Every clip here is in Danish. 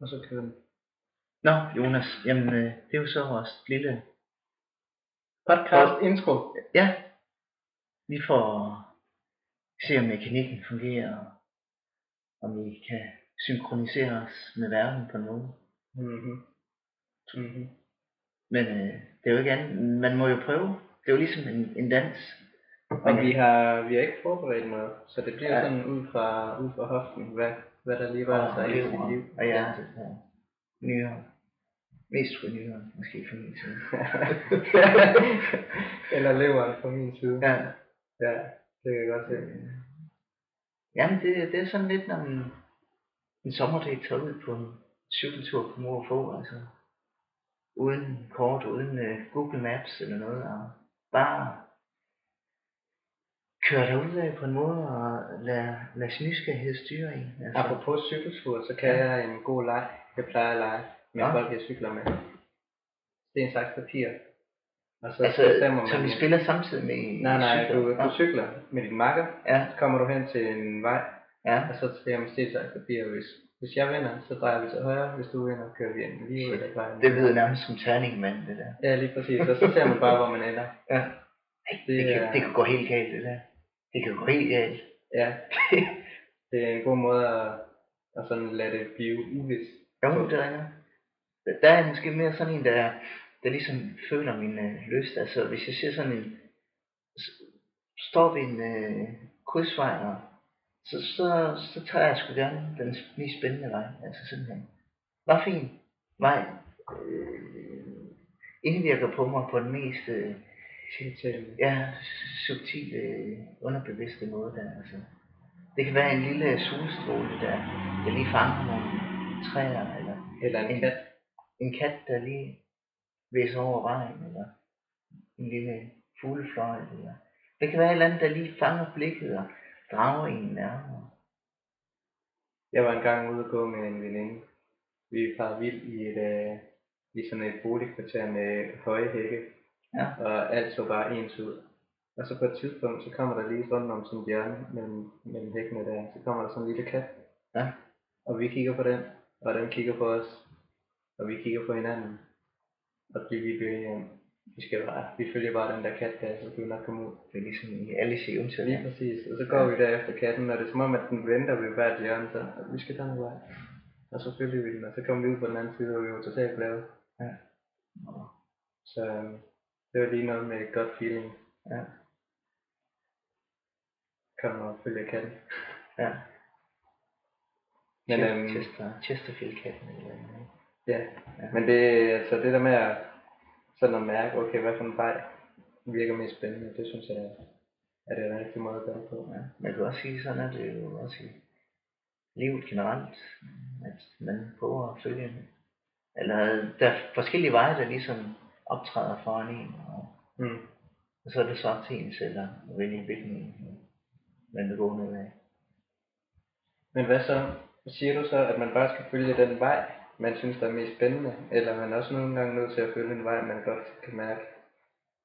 og så kører den. Nå, Jonas, jamen øh, det er jo så vores lille... Podcast intro. Ja, vi får se om mekanikken fungerer, og om vi kan synkronisere os med verden på en måde. Mhm. Mhm. Men øh, det er jo ikke andet, man må jo prøve. Det er jo ligesom en, en dans. Og vi har, vi har ikke forberedt noget, så det bliver Ja. sådan ud fra, ud fra hoften, hvad, hvad der lige var sig i sit liv. og hjertet og nyere. Mest for nyere, måske for min side. Eller leveren fra min side. Ja. ja det kan jeg godt se. Jamen, det, det er sådan lidt, når en, en sommerdag tager ud på en cykeltur på mor og få, altså. Uden kort, uden uh, Google Maps eller noget, og bare køre derud af på en måde og lade, lade sin nysgerrighed styre en. Altså. Apropos cykeltur, så kan jeg en god leg. Jeg plejer at lege med Ja. folk, jeg cykler med. Sten, saks, papir. Og så Altså, bestemmer så man... vi spiller samtidig med Nej, nej, cykler. du, du cykler med din makker, Ja, så kommer du hen til en vej, ja. og så siger man sten, saks, papir. Hvis, hvis jeg vinder, så drejer vi til højre. Hvis du vinder, kører vi ind lige ud af vejen. Det lyder nærmest som terningmand, det der. Ja, lige præcis. Og så ser man bare, hvor man ender. Ja. Det, Det, kan, er, det kan gå helt galt, det der. Det kan gå helt galt. ja, det er en god måde at, at sådan lade det blive uvis. Jo, det ringer. Der er måske mere sådan en, der, der ligesom føler min øh, lyst. Altså, hvis jeg ser sådan en... Står ved en øh, krydsvej, og så, så, så tager jeg sgu gerne den mest spændende vej. Altså simpelthen. Var fin vej. Øh, indvirker på mig på den mest øh, Tiltalende. ja, subtile, øh, underbevidste måde der. Altså. Det kan være en lille solstråle, der, der lige fanger nogle træer, eller Eller en En- kat. en kat, der lige væser over vejen, eller en lille fuglefløj, eller det kan være et eller andet, der lige fanger blikket og drager en nærmere. Jeg var engang ude at gå med en veninde. Vi var vild i, et, øh, i sådan et boligkvarter med høje hække. Ja. Og alt så bare ens ud. Og så på et tidspunkt, så kommer der lige sådan om sådan en hjørne mellem, mellem hækkene der. Så kommer der sådan en lille kat. Ja. Og vi kigger på den, og den kigger på os. Og vi kigger på hinanden. Og det vi bliver enige om, vi skal bare, vi følger bare den der kat der, så kan vi nok komme ud. Det er ligesom i Alice i Lige præcis. Og så går vi der efter katten, og det er som om, at den venter ved hvert hjørne, så vi skal den vej. Og så følger vi den, og så kommer vi ud på den anden side, og vi var totalt glade. Og- Så øhm, det var lige noget med et godt feeling. Ja. Kom og følge katten. Ja. Men, Chester, øhm, Chester, Chesterfield-katten eller noget. ja. Ja. Men det, altså det der med at, sådan at mærke, okay, hvad for en vej virker mest spændende, det synes jeg er, er det en rigtig måde at gøre på. Ja. Man kan også sige, sådan er det jo også i livet generelt, at man prøver at følge en. Eller der er forskellige veje, der ligesom optræder foran en, og, Mm. og så er det så op til en selv at vælge, hvilken en man vil gå ned af. Men hvad så? Siger du så, at man bare skal følge den vej, man synes, der er mest spændende? Eller er man også nogle gange nødt til at følge en vej, man godt kan mærke,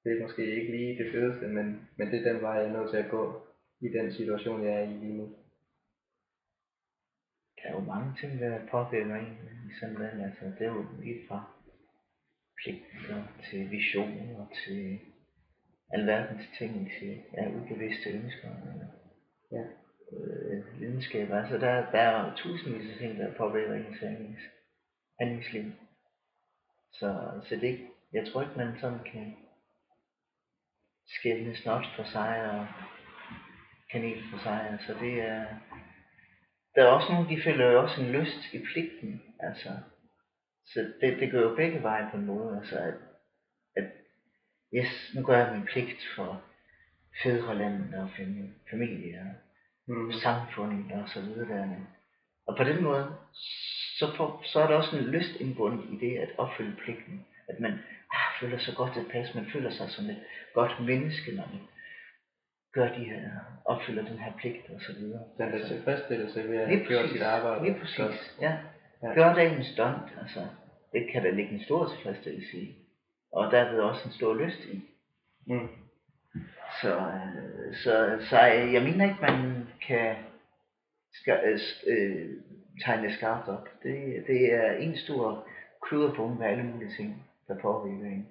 det er måske ikke lige det fedeste, men, men det er den vej, jeg er nødt til at gå i den situation, jeg er i lige nu. Der er jo mange ting, der påvirker en i sådan et land. Altså, det er jo lige fra pligter til visioner til alverdens ting til ja, ubevidste ønsker. Eller, Ja. øh, lidenskaber. Altså, der, der er tusindvis af ting, der påvirker ens handlings, handlingsliv. Så, så det, jeg tror ikke, man sådan kan skælne snot for sig og kanel for sig. Altså, det er, der er også nogle, de føler jo også en lyst i pligten. Altså, så det, det går jo begge veje på en måde. Altså, at, at yes, nu gør jeg min pligt for fædrelandet og fam- familie og Mm. samfundet og så videre. Der. Og på den måde, så, får, så er der også en lyst indbundet i det at opfylde pligten. At man ah, føler sig godt tilpas, man føler sig som et godt menneske, når man gør de her, opfylder den her pligt og så videre. Den der tilfredsstillelse ved at have gjort sit arbejde. lige præcis, ja. Ja. Gør dagens stunt, altså, det kan der ligge en stor tilfredsstillelse i. Og derved også en stor lyst i. Mm. Så, øh, så, så jeg mener ikke, man kan skal, øh, øh, tegne skarpt op. Det, det er en stor kluderpunkt med alle mulige ting, der påvirker en.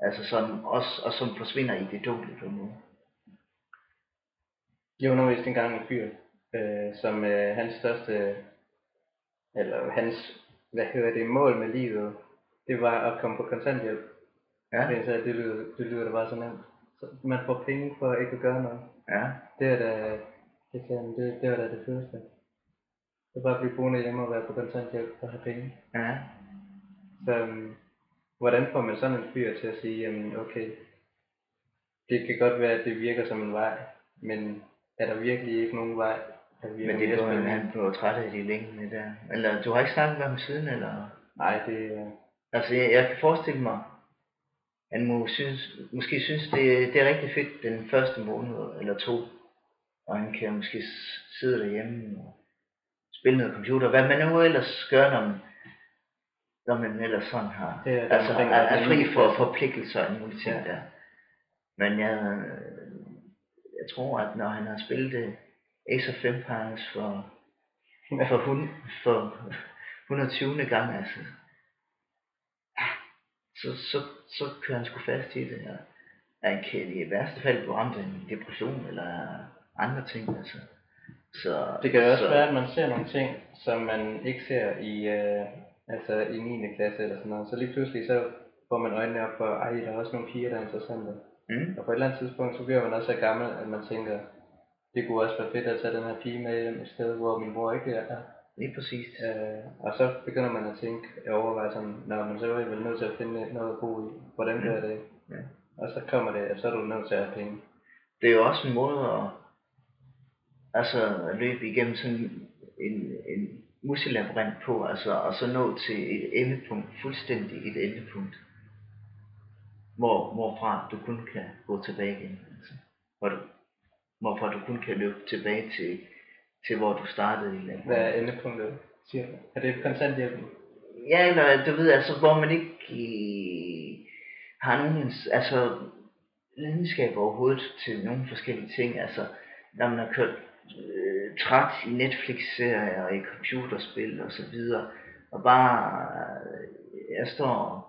Altså som også, og som forsvinder i det dunkle på en måde. Jeg underviste engang en fyr, øh, som øh, hans største, eller hans, hvad hedder det, mål med livet, det var at komme på kontanthjælp. Ja, Fordi han sagde, det lyder, det lyder da bare så nemt. Så man får penge for ikke at gøre noget. ja, Det er da, det, han, det, det var da det fedeste. Det er bare at blive boende hjemme og være på kontanthjælp og have penge. ja. Så øhm, hvordan får man sådan en fyr til at sige, jamen okay, det kan godt være, at det virker som en vej, men er der virkelig ikke nogen vej, Men det er spændende? han blev træt af de længde der. Eller du har ikke snakket med ham siden, eller? Nej, det er... Altså, jeg, jeg kan forestille mig, han må synes, måske synes, det, det er rigtig fedt den første måned eller to, og han kan måske sidde derhjemme og spille noget computer, hvad man nu ellers gør, når man, når man ellers sådan har, Det er altså, er, er fri for forpligtelser og mulige ting Ja. der. Men jeg, jeg tror, at når han har spillet øh, Ace of Empires for, for, hun, for 120. gang, altså, så, så, så kører han sgu fast i det her. Han kan i værste fald blive ramt af en depression eller andre ting, altså. Så, Det kan jo også så, være, at man ser nogle ting, som man ikke ser i, øh, altså i 9. klasse eller sådan noget. Så lige pludselig så får man øjnene op for, ej, der er også nogle piger, der er interessante. Mm, Og på et eller andet tidspunkt, så bliver man også så gammel, at man tænker, det kunne også være fedt at tage den her pige med hjem et sted, hvor min mor ikke er. lige præcis. Øh, og så begynder man at tænke, at overveje sådan, når man så er vel nødt til at finde noget at bo i. Hvordan gør jeg det? Ja. Og så kommer det, at så er du nødt til at have penge. Det er jo også en måde at, altså, at løbe igennem sådan en, en muselabyrint på, altså, og så nå til et endepunkt, fuldstændig et endepunkt, hvor, hvorfra du kun kan gå tilbage igen. Altså, hvor du, hvorfra du kun kan løbe tilbage til, til hvor du startede i landet. Hvad er endepunktet, siger du? Er det kontanthjælpen? Ja, eller du ved, altså, hvor man ikke øh, har nogen altså, lidenskab overhovedet til nogle forskellige ting. Altså, når man har kørt øh, træt i Netflix-serier og i computerspil og så videre, og bare, øh, jeg står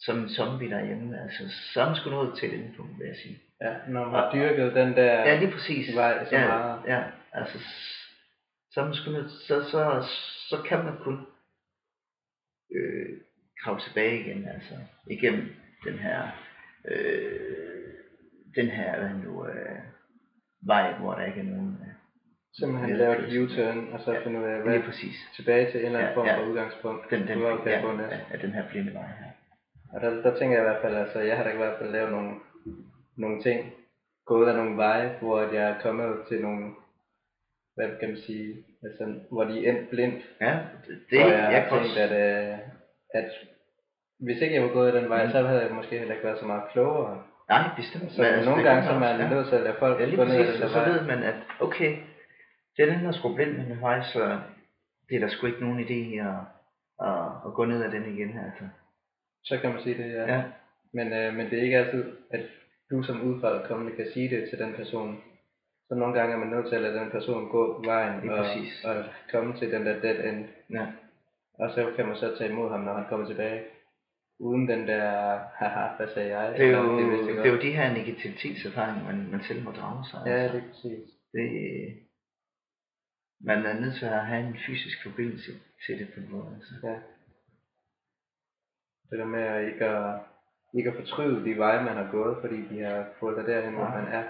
som en zombie derhjemme, altså, så er man sgu nået til et endepunkt, vil jeg sige. Ja, når man har dyrket den der Ja, lige præcis. vej så ja, meget. Ja, altså, så, man sgu nødt, så, så, så kan man kun øh, kravle tilbage igen, altså, igennem den her, øh, den her, hvad nu, øh, vej, hvor der ikke er nogen, øh, Simpelthen Ja, lave et. U-turn, og så Ja, finde ud af, lige hvad præcis. tilbage til en eller anden Ja, form ja. for udgangspunkt. Den, den, ja, ja, ja, den her blinde vej her. Og der, der tænker jeg i hvert fald, altså jeg har da i hvert fald lavet nogle, nogle ting, gået af nogle veje, hvor jeg er kommet til nogle, hvad kan man sige, altså, hvor de er endt blindt. Ja, det, det og jeg, jeg har tænkt, at, øh, at hvis ikke jeg var gået den vej, Mhm. så havde jeg måske heller ikke været så meget klogere. nej, bestemt. Så men altså, nogle gange så er man ja. nødt til at lade folk Ja, lige gå ned præcis, den så vej. ved man, at okay, det er den der skulle blind med vej, så det er der sgu ikke nogen idé at, at, at gå ned ad den igen, altså. Så kan man sige det, ja. Ja, Men, øh, men det er ikke altid, at du som udefra kommende kan sige det til den person. Så nogle gange er man nødt til at lade den person gå vejen Lige og, præcis. og komme til den der dead end. ja, Og så kan man så tage imod ham, når han kommer tilbage. Uden den der, haha, hvad sagde jeg? det er jo, vidste jeg det er jo de her negativitetserfaringer, man, man selv må drage sig. Ja, altså. det er præcis. det, man er nødt til at have en fysisk forbindelse til det på en måde. Altså. Ja. Det der med at ikke at, ikke at fortryde de veje, man har gået, fordi de har fået dig derhen, hvor man er.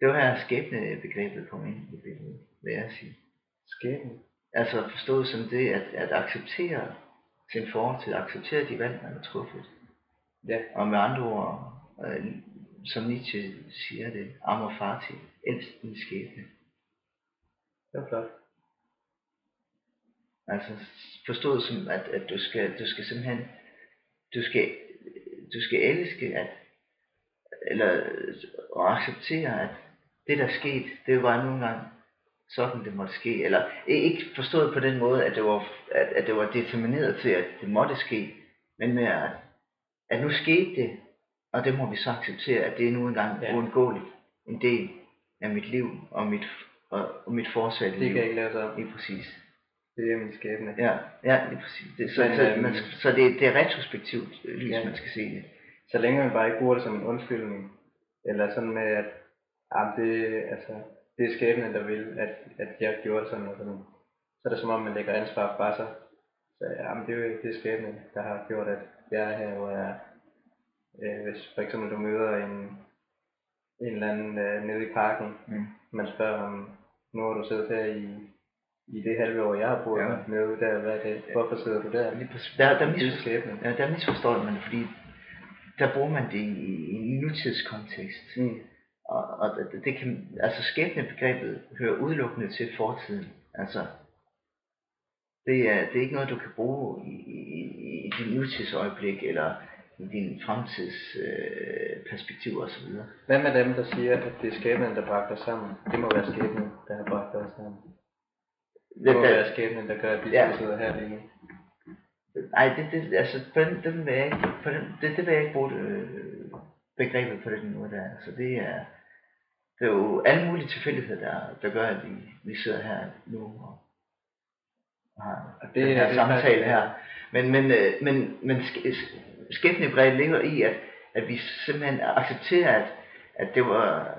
Det var her skæbnebegrebet kom ind i billedet, vil jeg sige. Skæbne. Altså forstået som det, at, at acceptere sin fortid, acceptere de valg, man har truffet. Ja, Og med andre ord, øh, som Nietzsche siger det, amor fati, elsk din skæbne. det var flot. Altså forstået som, at, at du, skal, du skal simpelthen, du skal, du skal elske, at, eller og acceptere, at det der skete, det var nogle gange sådan, det måtte ske. Eller ikke forstået på den måde, at det var, at, at det var determineret til, at det måtte ske, men med at, at nu skete det, og det må vi så acceptere, at det er nu engang Ja. uundgåeligt en del af mit liv og mit, og, og mit fortsatte Det liv. kan ikke lade sig om. Lige præcis. Det er min skæbne. Ja, ja, lige præcis. Det, så, Men, så, øhm, man, så det, det er retrospektivt øh, lys, Ja. man skal se det. Så længe man bare ikke bruger det som en undskyldning, eller sådan med, at ah, det, altså, det er skæbnen, der vil, at, at jeg gjorde sådan og sådan. Så er det som om, man lægger ansvar fra sig. Så jamen, det er det er skæbnen, der har gjort, at jeg er her, hvor jeg er. Øh, hvis for eksempel du møder en, en eller anden øh, nede i parken, Mm. man spørger om, nu har du siddet her i, i det halve år, jeg har boet Ja. nede der, hvad er det? Hvorfor sidder du der? Der, der, er misforstår, skæbnen. ja, der misforstår man det, fordi der bruger man det i, i en nutidskontekst. Mm. Og, og det, det kan, altså skæbnebegrebet hører udelukkende til fortiden. Altså, det er, det er ikke noget, du kan bruge i, i, i dit nutidsøjeblik, eller i din fremtidsperspektiv øh, perspektiv og så videre. Hvad med dem, der siger, at det er skæbnen, der bragte os sammen? Det må være skæbnen, der har bragt os sammen. Det må der- være skæbnen, der gør, at vi Ja. sidder her lige nu. Ej, det, det, altså, på den, den vil jeg ikke, på den, det, det vil jeg ikke bruge øh, begrebet på den måde der. Altså, det er, det er jo alle mulige tilfældigheder, der, der gør, at vi, vi sidder her nu og, og har Og det, det den er- her det samtale faktisk- her. Men, men, øh, men, men sk- skæbnebegrebet ligger i, at, at vi simpelthen accepterer, at, at det var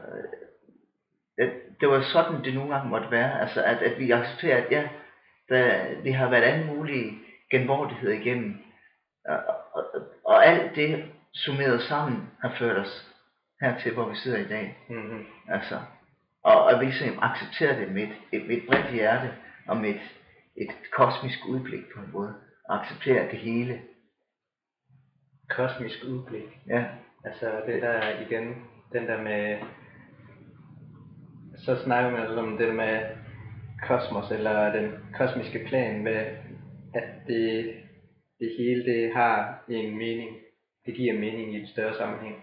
at det var sådan, det nogle gange måtte være. Altså, at, at vi accepterer, at ja, der, det har været alle mulige genvordigheder igennem. Og, og, og alt det summeret sammen har ført os hertil, hvor vi sidder i dag. Mm-hmm. Altså, og, og vi ligesom accepterer det med et, et, med et bredt hjerte og med et, et kosmisk udblik på en måde. Og accepterer det hele. Kosmisk udblik. Ja, Altså det der igen, den der med, så snakker man altså om det med kosmos, eller den kosmiske plan med, at det, det hele det har en mening. Det giver mening i et større sammenhæng.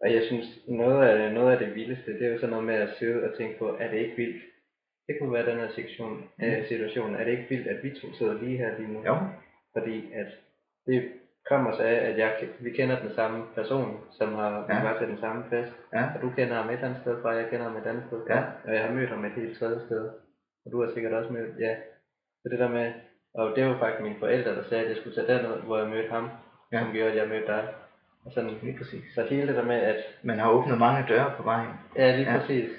Og jeg synes, noget af, noget af det vildeste, det er jo sådan noget med at sidde og tænke på, er det ikke vildt? Det kunne være den her sektion, øh, situation. Er det ikke vildt, at vi to sidder lige her lige nu? jo, Fordi at det kommer så af, at jeg, vi kender den samme person, som har Ja. været til den samme fest. ja, Og du kender ham et andet sted fra, jeg kender ham et andet sted fra. Ja. Og jeg har mødt ham et helt tredje sted. Og du har sikkert også mødt, ja. Så det der med, og det var faktisk mine forældre, der sagde, at jeg skulle tage derned, hvor jeg mødte ham, ja. som gjorde, at jeg mødte dig. Og sådan, lige præcis. så hele det der med, at, Man har åbnet mange døre på vejen. ja lige Ja. præcis,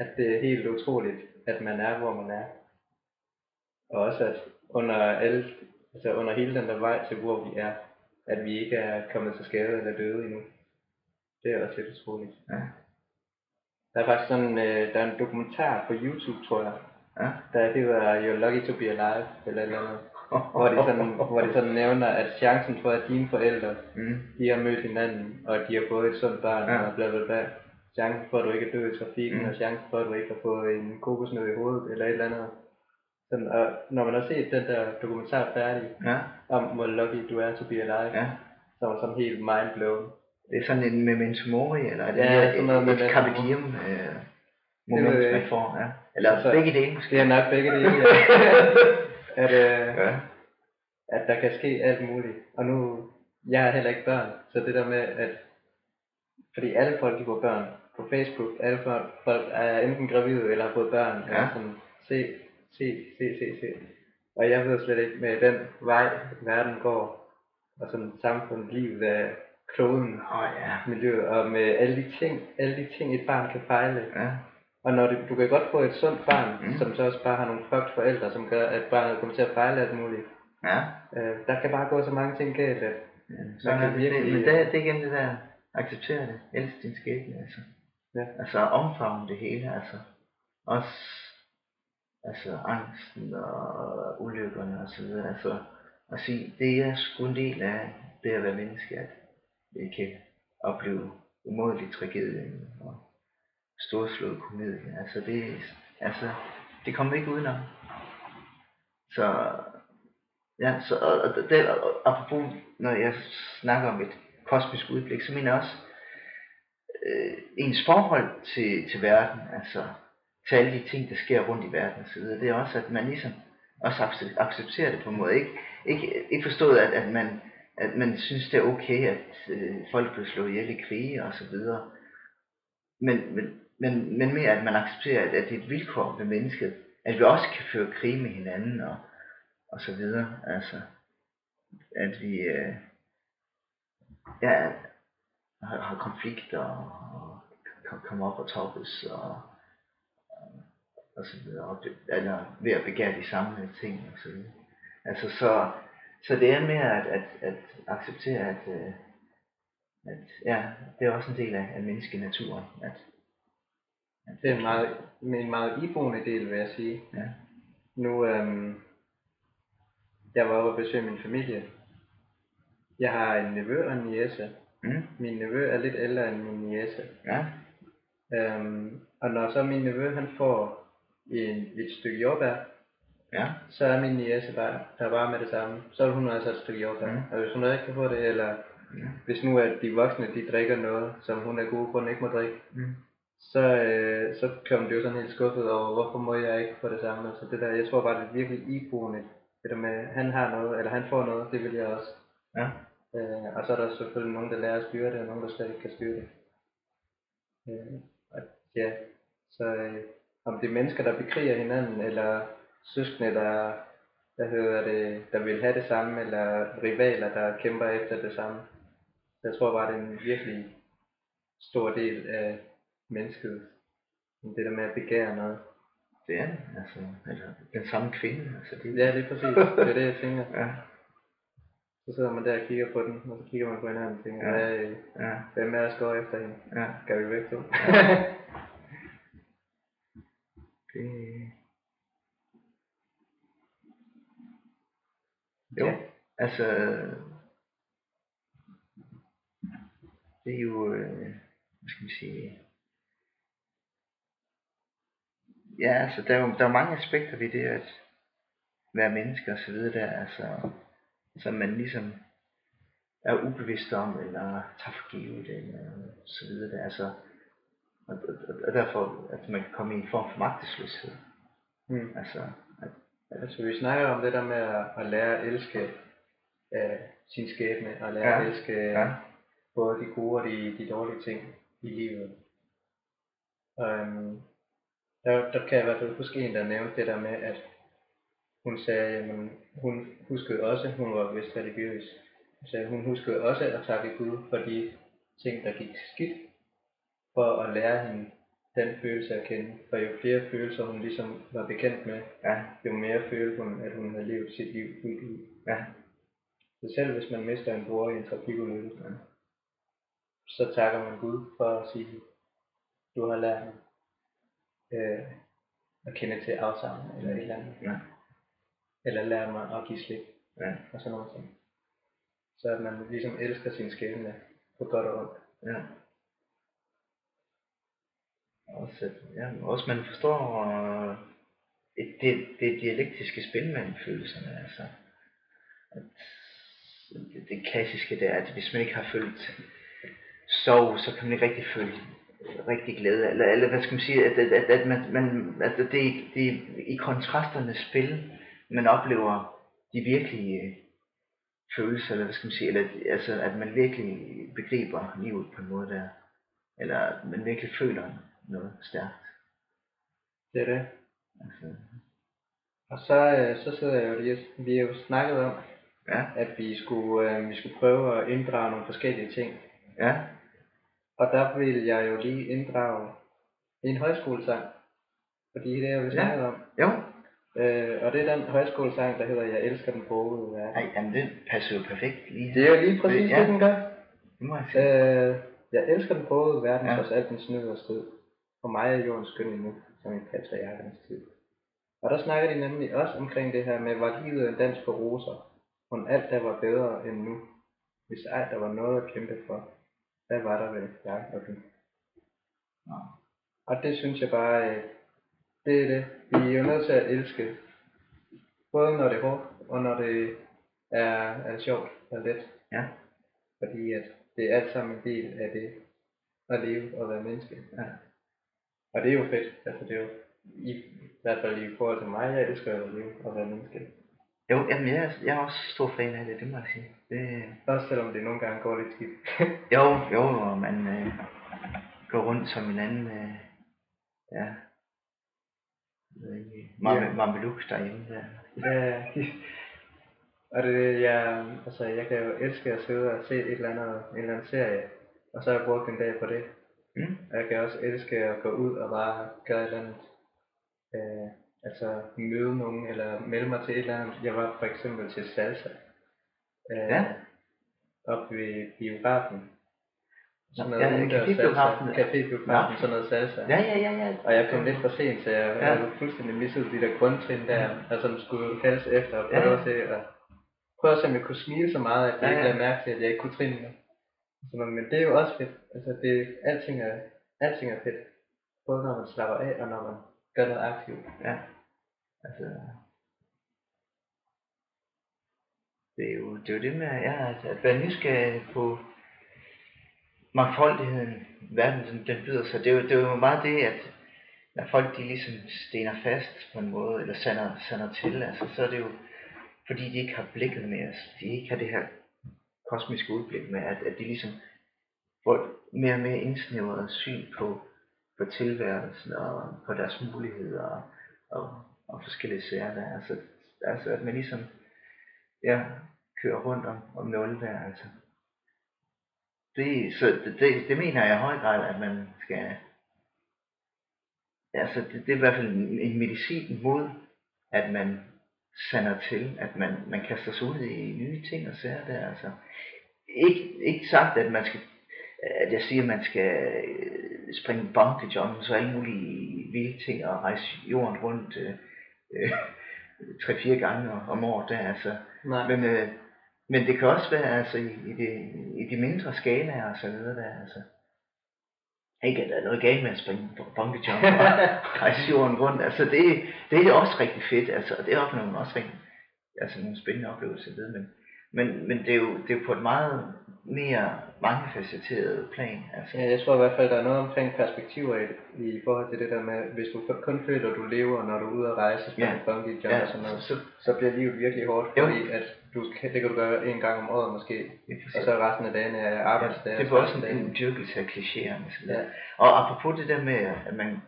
at det er helt utroligt, at man er, hvor man er. Og også at under alle, altså under hele den der vej til, hvor vi er, at vi ikke er kommet til skade eller døde endnu. Det er også lidt utroligt. Ja. Der er faktisk sådan, øh, der er en dokumentar på YouTube, tror jeg, Ja. der hedder You're Lucky to be Alive, eller eller andet. Hvor de, sådan, hvor de sådan nævner, at chancen for, at dine forældre, Mm. de har mødt hinanden, og de har fået et sundt barn, Ja. og bla bla bla. Chancen for, at du ikke er død i trafikken, mm. og chancen for, at du ikke har fået en kokosnød i hovedet, eller et eller andet. Sådan, og når man har set den der dokumentar færdig, Ja, om hvor lucky du er to be alive, ja. så er man sådan helt mind blown. Det er sådan en memento mori, eller er det Ja, mere sådan noget et, et carpe diem øh, moment, jeg man får. Ja. Eller Altså, begge dele måske. Det er nok begge dele, ja. at, øh, Ja. at der kan ske alt muligt. Og nu, jeg har heller ikke børn, så det der med, at fordi alle folk, de får børn på Facebook, alle folk, folk er enten gravide eller har fået børn, Ja. eller sådan, se, se, se, se, se. Og jeg ved slet ikke med den vej, verden går, og sådan samfundet, livet af kloden, oh, ja. miljøet, og med alle de ting, alle de ting, et barn kan fejle. Ja. Og når du, du kan godt få et sundt barn, Mm. som så også bare har nogle fucked forældre, som gør, at barnet kommer til at fejle alt muligt. Ja. Øh, der kan bare gå så mange ting galt. At, ja. Så Man kan det, det, virkelig- men det, det er igen det der, acceptere det, elsk din skæbne, altså. Ja. Altså omfavne det hele, altså. Også, altså angsten og ulykkerne og så videre, altså. at sige, det er sgu en del af det at være menneske, at vi kan opleve umådelig tragedie og storslået komedie. Altså det, altså, det kommer vi ikke udenom. Så, ja, så, og, og, det, og, og apropos, når jeg snakker om et kosmisk udblik, så mener jeg også, øh, ens forhold til, til verden, altså til alle de ting, der sker rundt i verden osv., det er også, at man ligesom også accepterer det på en måde. Ikke, ikke, ikke forstået, at, at, man, at man synes, det er okay, at øh, folk bliver slået ihjel i krige og så videre. Men, men, men, men mere, at man accepterer, at, at det er et vilkår ved mennesket, at vi også kan føre krig med hinanden og, og så videre. Altså, at vi øh, ja, har, har konflikter og og kommer op og toppes og, og så videre. Og, eller ved at begære de samme ting og så videre. Altså så, så det er mere at, at, at acceptere, at, øh, at ja, det er også en del af, af menneskenaturen. At, at det er en meget, en meget iboende del, vil jeg sige. Ja. Nu, øhm, jeg var oppe og besøge min familie. Jeg har en nevø og en niece. Mm. Min nevø er lidt ældre end min niece. Ja. Øhm, og når så min nevø han får en, et stykke jordbær, Ja. så er min niece bare, der er bare med det samme. Så vil hun altså et stykke jordbær. Mm. Og hvis hun ikke kan få det, eller Ja. hvis nu at de voksne de drikker noget, som hun af gode grunde ikke må drikke, Mm. så, øh, så kan hun blive sådan helt skuffet over, hvorfor må jeg ikke få det samme. Altså det der, jeg tror bare, det er virkelig iboende. Det der med, han har noget, eller han får noget, det vil jeg også. Ja. Øh, og så er der selvfølgelig nogen, der lærer at styre det, og nogen, der slet ikke kan styre det. Øh, og ja, så øh, om det er mennesker, der bekriger hinanden, eller søskende, der, der, hedder det, der vil have det samme, eller rivaler, der kæmper efter det samme. Så jeg tror bare, det er en virkelig stor del af mennesket. Det der med at begære noget. Det er det, altså, eller den samme kvinde, altså det, Ja, lige præcis. Det er det, jeg tænker. ja, Så sidder man der og kigger på den, og så kigger man på hinanden og tænker, Ja. ja. hvad, ja, hvem er går efter hende? ja, Skal vi væk to? det, jo, Ja. altså, det er jo, øh, hvad skal man sige, ja, altså, der er jo der er mange aspekter ved det, at være menneske og så videre der, altså, som man ligesom er ubevidst om, eller tager for givet, eller så videre der, altså, og, og, og derfor, at man kan komme i en form for magtesløshed, hmm. altså, at, Altså vi snakker om det der med at, at lære at elske øh, sin skæbne, og lære Ja. at elske Ja. både de gode og de, de dårlige ting i livet. Um, der, der kan jeg i hvert fald huske en, der nævnte det der med, at hun sagde, at hun huskede også, hun var vist religiøs, hun sagde, hun huskede også at takke Gud for de ting, der gik skidt, for at lære hende den følelse at kende. For jo flere følelser hun ligesom var bekendt med, ja, jo mere følte hun, at hun havde levet sit liv fuldt ud. ja, Så selv hvis man mister en bror i en trafikulykke, så takker man Gud for at sige, du har lært mig øh, at kende til afsavn eller et eller andet. ja, Eller lært mig at give slip ja, og sådan noget. Så at man ligesom elsker sin skæbne på godt og ondt. ja. Også, at- ja, også man forstår øh, et, det, det dialektiske spil mellem følelserne, altså. At det, det klassiske der, at hvis man ikke har følt sorg, så kan man ikke rigtig føle rigtig glæde, eller, eller hvad skal man sige, at, at, at, at, man, man, at det, det er i kontrasternes spil, man oplever de virkelige følelser, eller hvad skal man sige, eller altså, at man virkelig begriber livet på en måde der, eller at man virkelig føler noget stærkt. Det er det. Altså, Og så, øh, så sidder jeg jo lige, vi har jo snakket om, ja, at vi skulle, øh, vi skulle prøve at inddrage nogle forskellige ting. ja, Og der vil jeg jo lige inddrage en højskolesang. Fordi det er jo, vi Ja. snakket om. jo, Øh, og det er den højskolesang, der hedder Jeg elsker den brogede verden. ej, jamen det passer jo perfekt lige her. Det er jo lige præcis Ja. det, den gør. Det må jeg sige. Øh, jeg elsker den brogede verden, Ja. ja. trods alt den snyd og strid. For mig er jorden skøn endnu, som i patriarkernes tid. Og der snakker de nemlig også omkring det her med, var livet en dans på roser, om alt der var bedre end nu. Hvis ej der var noget at kæmpe for, hvad var der vel jeg og du? Nå. Og det synes jeg bare, øh, det er det. Vi er jo nødt til at elske, både når det er hårdt, og når det er, er sjovt og let. Ja, Fordi at det er alt sammen en del af det at leve og være menneske. ja, Og det er jo fedt. Altså det er jo i, i hvert fald i forhold til mig, jeg elsker at leve og være menneske. jo, jamen jeg, er, jeg er også stor fan af det, det må jeg sige. Det, Også selvom det nogle gange går lidt skidt. jo, jo, og man øh, går rundt som en anden, øh, ja, Mam- Mameluk derhjemme der. Ja, og det, jeg, altså, jeg kan jo elske at sidde og se et eller andet, en eller anden serie, og så har jeg brugt en dag på det. Mm. Og jeg kan også elske at gå ud og bare gøre et eller andet, øh, altså møde nogen, eller melde mig til et eller andet. Jeg var for eksempel til salsa, øh, Ja. oppe ved biografen. Sådan noget ja, cafébiografen. Cafébiografen, sådan noget salsa. Ja, ja, ja, ja. Og jeg kom lidt for sent, så jeg Ja. ja. havde fuldstændig misset de der grundtrin der, altså den skulle kaldes efter og prøve Ja. ja. til at prøve at se, om jeg kunne smile så meget, at jeg Ja, ja, ikke ja. lagde mærke til, at jeg ikke kunne trinne. Så, men det er jo også fedt. Altså det, alting er, alting er fedt. Både når man slapper af, og når man gør noget aktivt. Ja. Altså, det er jo det, er jo det med, ja, altså, at være nysgerrig på mangfoldigheden, verden den, den byder sig. Det er, jo, det er jo meget det, at når folk de ligesom stener fast på en måde, eller sander, sander til, altså, så er det jo, fordi de ikke har blikket med os. De ikke har det her kosmiske udblik med, at, at de ligesom får mere og mere indsnævret syn på, på tilværelsen og på deres muligheder og, og, og forskellige sager der. Altså, altså at man ligesom ja, kører rundt om, om nul der, altså. Det, så det, det, det mener jeg i høj grad, at man skal, altså det, det er i hvert fald en, en medicin mod, at man sander til, at man, man kaster sig ud i nye ting og sager der, altså. Ikke, ikke sagt, at man skal, at jeg siger, at man skal øh, springe bungee jump, så alle mulige vilde ting og rejse jorden rundt øh, øh, tre-fire gange om året der, altså. Nej. Men, øh, men det kan også være altså, i, i, det, i de mindre skalaer og så videre der, altså. Ikke at der er noget galt med at springe bungee jump og rejse jorden rundt, altså det, det er også rigtig fedt, altså, og det opnår man også rigtig, altså nogle spændende oplevelser ved, men, men, men det, er jo, det er jo på et meget mere mangefacetteret plan, altså. Ja, jeg tror i hvert fald, der er noget omkring perspektiver i, i forhold til det der med, hvis du kun føler, at du lever, når du er ude at rejse, springe Ja. bungee jump Ja, og sådan noget, så, så bliver livet virkelig hårdt, Jo. fordi at du kan, det kan du gøre en gang om året måske, og så resten af dagen er arbejdsdage. Ja, det var også en, træningsdage. en dyrkelse af klichéerne. Ja. Og apropos det der med, at man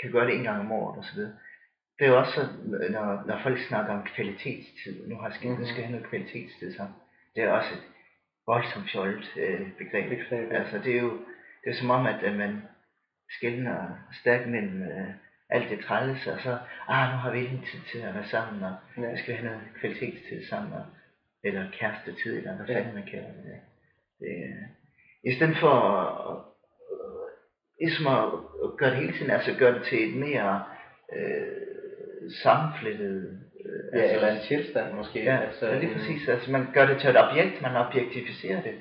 kan gøre det en gang om året videre. Det er jo også sådan, når, når folk snakker om kvalitetstid, nu har skal, mm-hmm. Mhm. skal have noget kvalitetstid sammen. Det er også et voldsomt fjollet øh, begreb. Begreb, ja. Altså det er jo det er som om, at, at man skældner stærkt mellem øh, alt det træls, og så, ah, nu har vi ikke tid til at være sammen, og Ja. vi skal have noget kvalitetstid sammen, og, eller kærestetid, eller hvad fanden man kalder det. det øh, I stedet for at, ligesom at, at gøre det hele tiden, altså gøre det til et mere øh, sammenflettet, øh, Ja, altså, eller en tilstand måske. Ja, altså, ja, lige præcis. Altså man gør det til et objekt, man objektificerer det.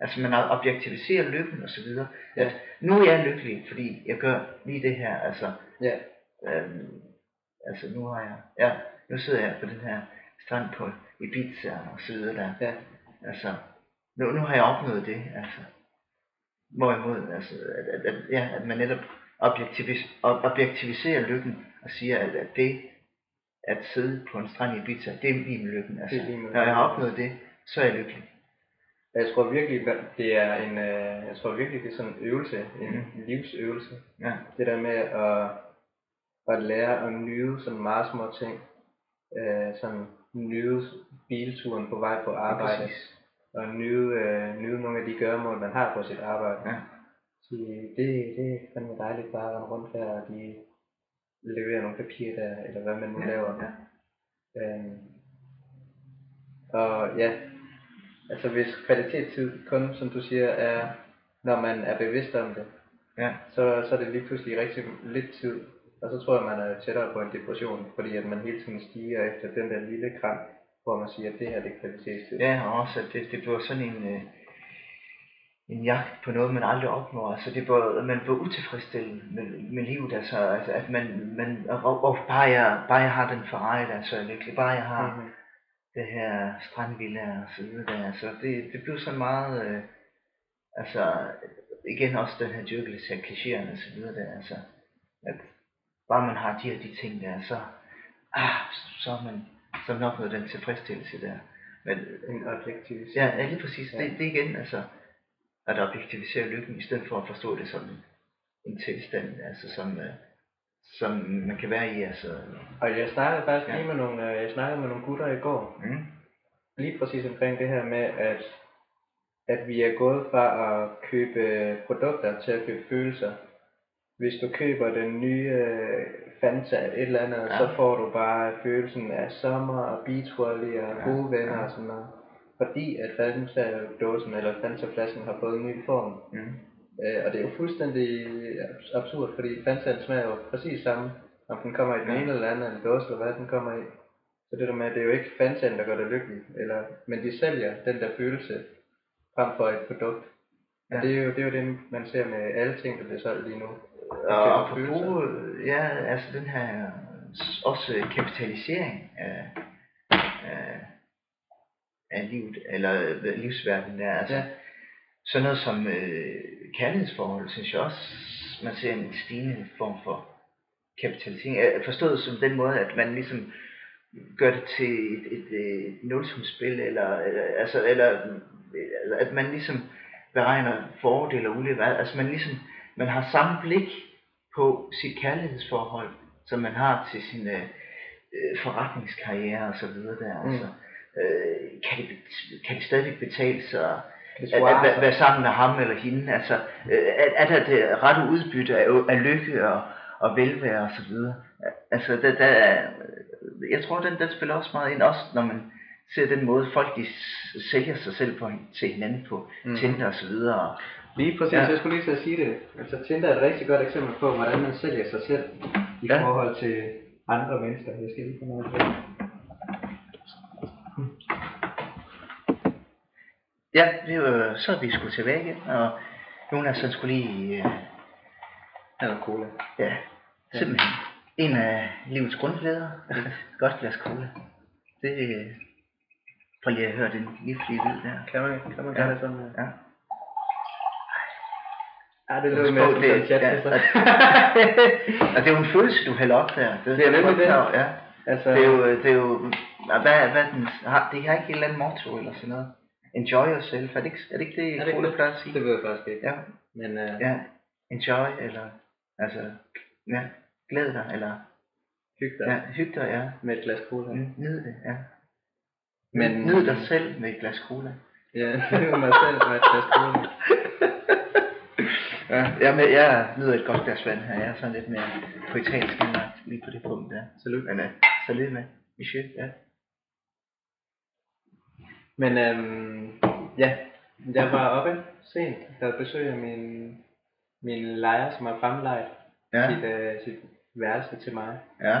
Altså man objektificerer lykken og så videre. Ja. At nu er jeg lykkelig, fordi jeg gør lige det her. Altså, Ja, øhm, altså nu har jeg, ja, nu sidder jeg på den her strand på Ibiza og så videre der. ja, Altså, nu, nu har jeg opnået det, altså. Hvorimod, altså, at, at, at, ja, at man netop objektivis, ob- objektiviserer lykken og siger, at, at det at sidde på en strand i Ibiza, det er med lykken. Altså, Det er lige med når jeg har opnået det, så er jeg lykkelig. jeg tror virkelig, det er en, øh, jeg tror virkelig, det er sådan en øvelse, en Mhm. livsøvelse. Ja, Det der med at, at lære at nyde sådan meget små ting. Øh, sådan nyde bilturen på vej på arbejde. præcis. og nyde, øh, nyde nogle af de gøremål, man har på sit arbejde. Ja. Så det, det er fandme dejligt bare at rende rundt her, og de leverer nogle papirer der, eller hvad man nu Ja, laver. ja. Øhm, og ja, altså hvis kvalitetstid kun, som du siger, er, når man er bevidst om det, Ja, så, så er det lige pludselig rigtig lidt tid. Og så tror jeg, man er tættere på en depression, fordi at man hele tiden stiger efter den der lille kram, hvor man siger, at det her det er kvalitetstid. ja og også at det, det bliver sådan en, øh, en jagt på noget, man aldrig opnår. Altså det bliver, man bliver utilfredsstillet med, med livet, altså, altså at man, man og, og bare, jeg, bare jeg har den Ferrari der, så er lykkelig. Bare jeg har Mhm. det her strandvilla og så videre der. Altså det, det bliver sådan meget, øh, altså igen også den her dyrkelse af klichéerne og så videre der. Altså at bare man har de og de ting der, så, ah, så er man så man opnået den tilfredsstillelse der. Men En objektivisering. Ja, ja lige præcis. Ja. Det, det igen, altså, at objektivisere lykken, i stedet for at forstå det som en, en tilstand, altså som, øh, som man kan være i, altså. Og jeg snakkede faktisk Ja. lige med nogle, øh, jeg snakkede med nogle gutter i går, Mm. lige præcis omkring det her med, at, at vi er gået fra at købe produkter til at købe følelser. Hvis du køber den nye øh, Fanta et eller andet, Ja. så får du bare følelsen af sommer og beachvolley og Ja, gode venner ja. og sådan noget. Fordi at Fanta-dåsen eller Fanta-flasken har fået en ny form. Mm. Øh, og det er jo fuldstændig abs- absurd, fordi Fanta smager jo præcis samme, om den kommer i den Ja. ene eller anden eller dåse, eller hvad den kommer i. Så det der med, at det er jo ikke Fantaen, der gør dig lykkelig, eller, men de sælger den der følelse frem for et produkt. Ja. Og det er, jo, det er jo det, man ser med alle ting, der bliver solgt lige nu. Og apropos, ja, altså den her også kapitalisering af, af, af livet, eller livsverdenen der, altså Ja. sådan noget som øh, kærlighedsforhold, synes jeg også, man ser en stigende form for kapitalisering. Forstået som den måde, at man ligesom gør det til et, et, et nulsumsspil, eller, eller, altså, eller, eller at man ligesom beregner fordele og ulemper. Altså man ligesom, man har samme blik på sit kærlighedsforhold, som man har til sin øh, øh, forretningskarriere og så videre der. Mm. Altså, øh, kan, det, kan det stadigvæk betale sig at, at, at sig. være sammen med ham eller hende? Altså, øh, er, er der det rette udbytte af, af lykke og, og velvære og så videre? Altså, der, der er, jeg tror, den, den spiller også meget ind, også når man ser den måde, folk de sælger sig selv på, til hinanden på mm. Tinder og så videre. Lige præcis, Ja. ja. jeg skulle lige til at sige det. Altså Tinder er et rigtig godt eksempel på, hvordan man sælger sig selv i Ja. ja. forhold til andre mennesker. Jeg skal lige få noget til. Ja, det var, så er vi sgu tilbage igen, og Jonas han skulle lige, øh, er cola. ja, simpelthen en af livets grundglæder, et godt glas cola. Det, øh, prøv lige at høre den livlige lyd der. Kan man, kan man Ja. gøre det sådan? Ja. Ja, det på, mere som det- chat. ja, altså. og det er jo en følelse, du hælder op der. Det er nemlig det. klar Ja. altså, Det er jo, det er jo, og hvad, hvad er den, har, det har ikke et eller andet motto eller sådan noget. Enjoy yourself, er det ikke, er det, ikke det, Er det ikke plejer at sige? det ved jeg faktisk ikke. Ja, Men uh, ja, enjoy, eller, altså, ja, glæd dig, eller, hyg dig ja, hyg dig, ja, med et glas cola. N- nyd det, ja. Men- nyd dig selv med et glas cola. Ja, det var mig selv med et glas cola. Ja, jeg, jeg nyder et godt glas vand her, jeg er sådan lidt mere poetansk anlagt lige på det punkt der. Salut. Men uh, salut med, monsieur, ja. Men øhm, ja, jeg var oppe sent. Jeg havde besøg af min, min lejer, som har fremlejet Ja, sit, øh, sit værelse til mig. ja,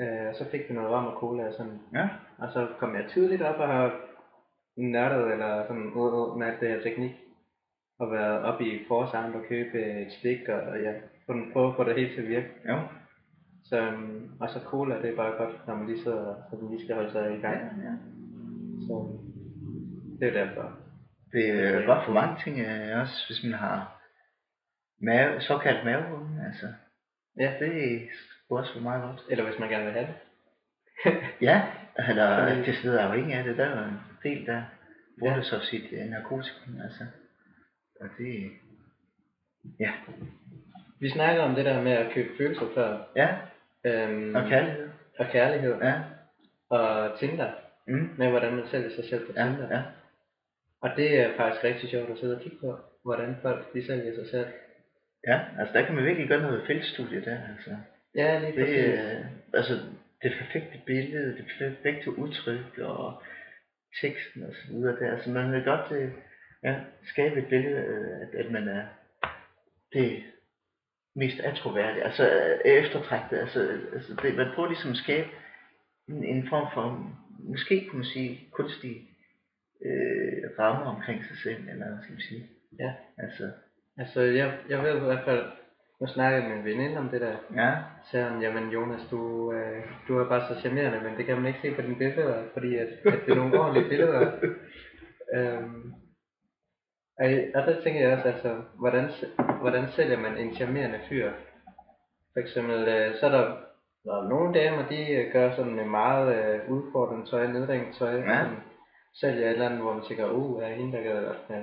Øh, og så fik vi noget rom og cola og sådan. ja, Og så kom jeg tidligt op og har nørdet eller sådan ud, ud med det her teknik. Og været oppe i Forsound og købe et stik og ja, prøve at få det helt til at virke. jo, Så, øhm, og så cola, det er bare godt, når man lige sidder, så den lige skal holde sig i ja, gang. ja. Så det er derfor. Det er jo godt for mange ting, øh, også hvis man har mave, såkaldt mavevunde, altså. Ja, Det er sgu også for meget godt. eller hvis man gerne vil have det. Ja, eller det sidder afhængig af det, der er en del, der bruger det som sit øh, narkotikum, altså. Og det, ja, Vi snakker om det der med at købe følelser før. ja, Øhm, og kærlighed, og kærlighed. ja, Og Tinder. mm, Med hvordan man sælger sig selv på ja, Tinder. ja. Og det er faktisk rigtig sjovt at sidde og kigge på, hvordan folk de sælger sig selv. Ja, altså der kan man virkelig gøre noget feltstudie der, altså. Ja, lige Det, præcis. øh, altså, det perfekte billede, det perfekte udtryk og teksten og så videre der. Altså man vil godt øh, ja, skabe et billede, at, at man er det mest atroværdige, altså øh, eftertragtet. Altså, altså det, man prøver ligesom at skabe en, en form for, måske kunne man sige, kunstig øh, ramme omkring sig selv, eller hvad skal man sige. Ja. Altså, Altså, jeg, jeg ved i hvert fald, nu snakkede jeg med en veninde om det der. ja, Så hun, jamen Jonas, du, øh, du er bare så charmerende, men det kan man ikke se på dine billeder, fordi at, at det er nogle ordentlige billeder. Øhm, og, og der tænker jeg også, altså, hvordan, hvordan sælger man en charmerende fyr? For eksempel, øh, så er der, er nogle damer, de øh, gør sådan med meget øh, udfordrende tøj, nedringet tøj, Ja. sådan, sælger et eller andet, hvor man tænker, uh, er hende der gør det? Ja.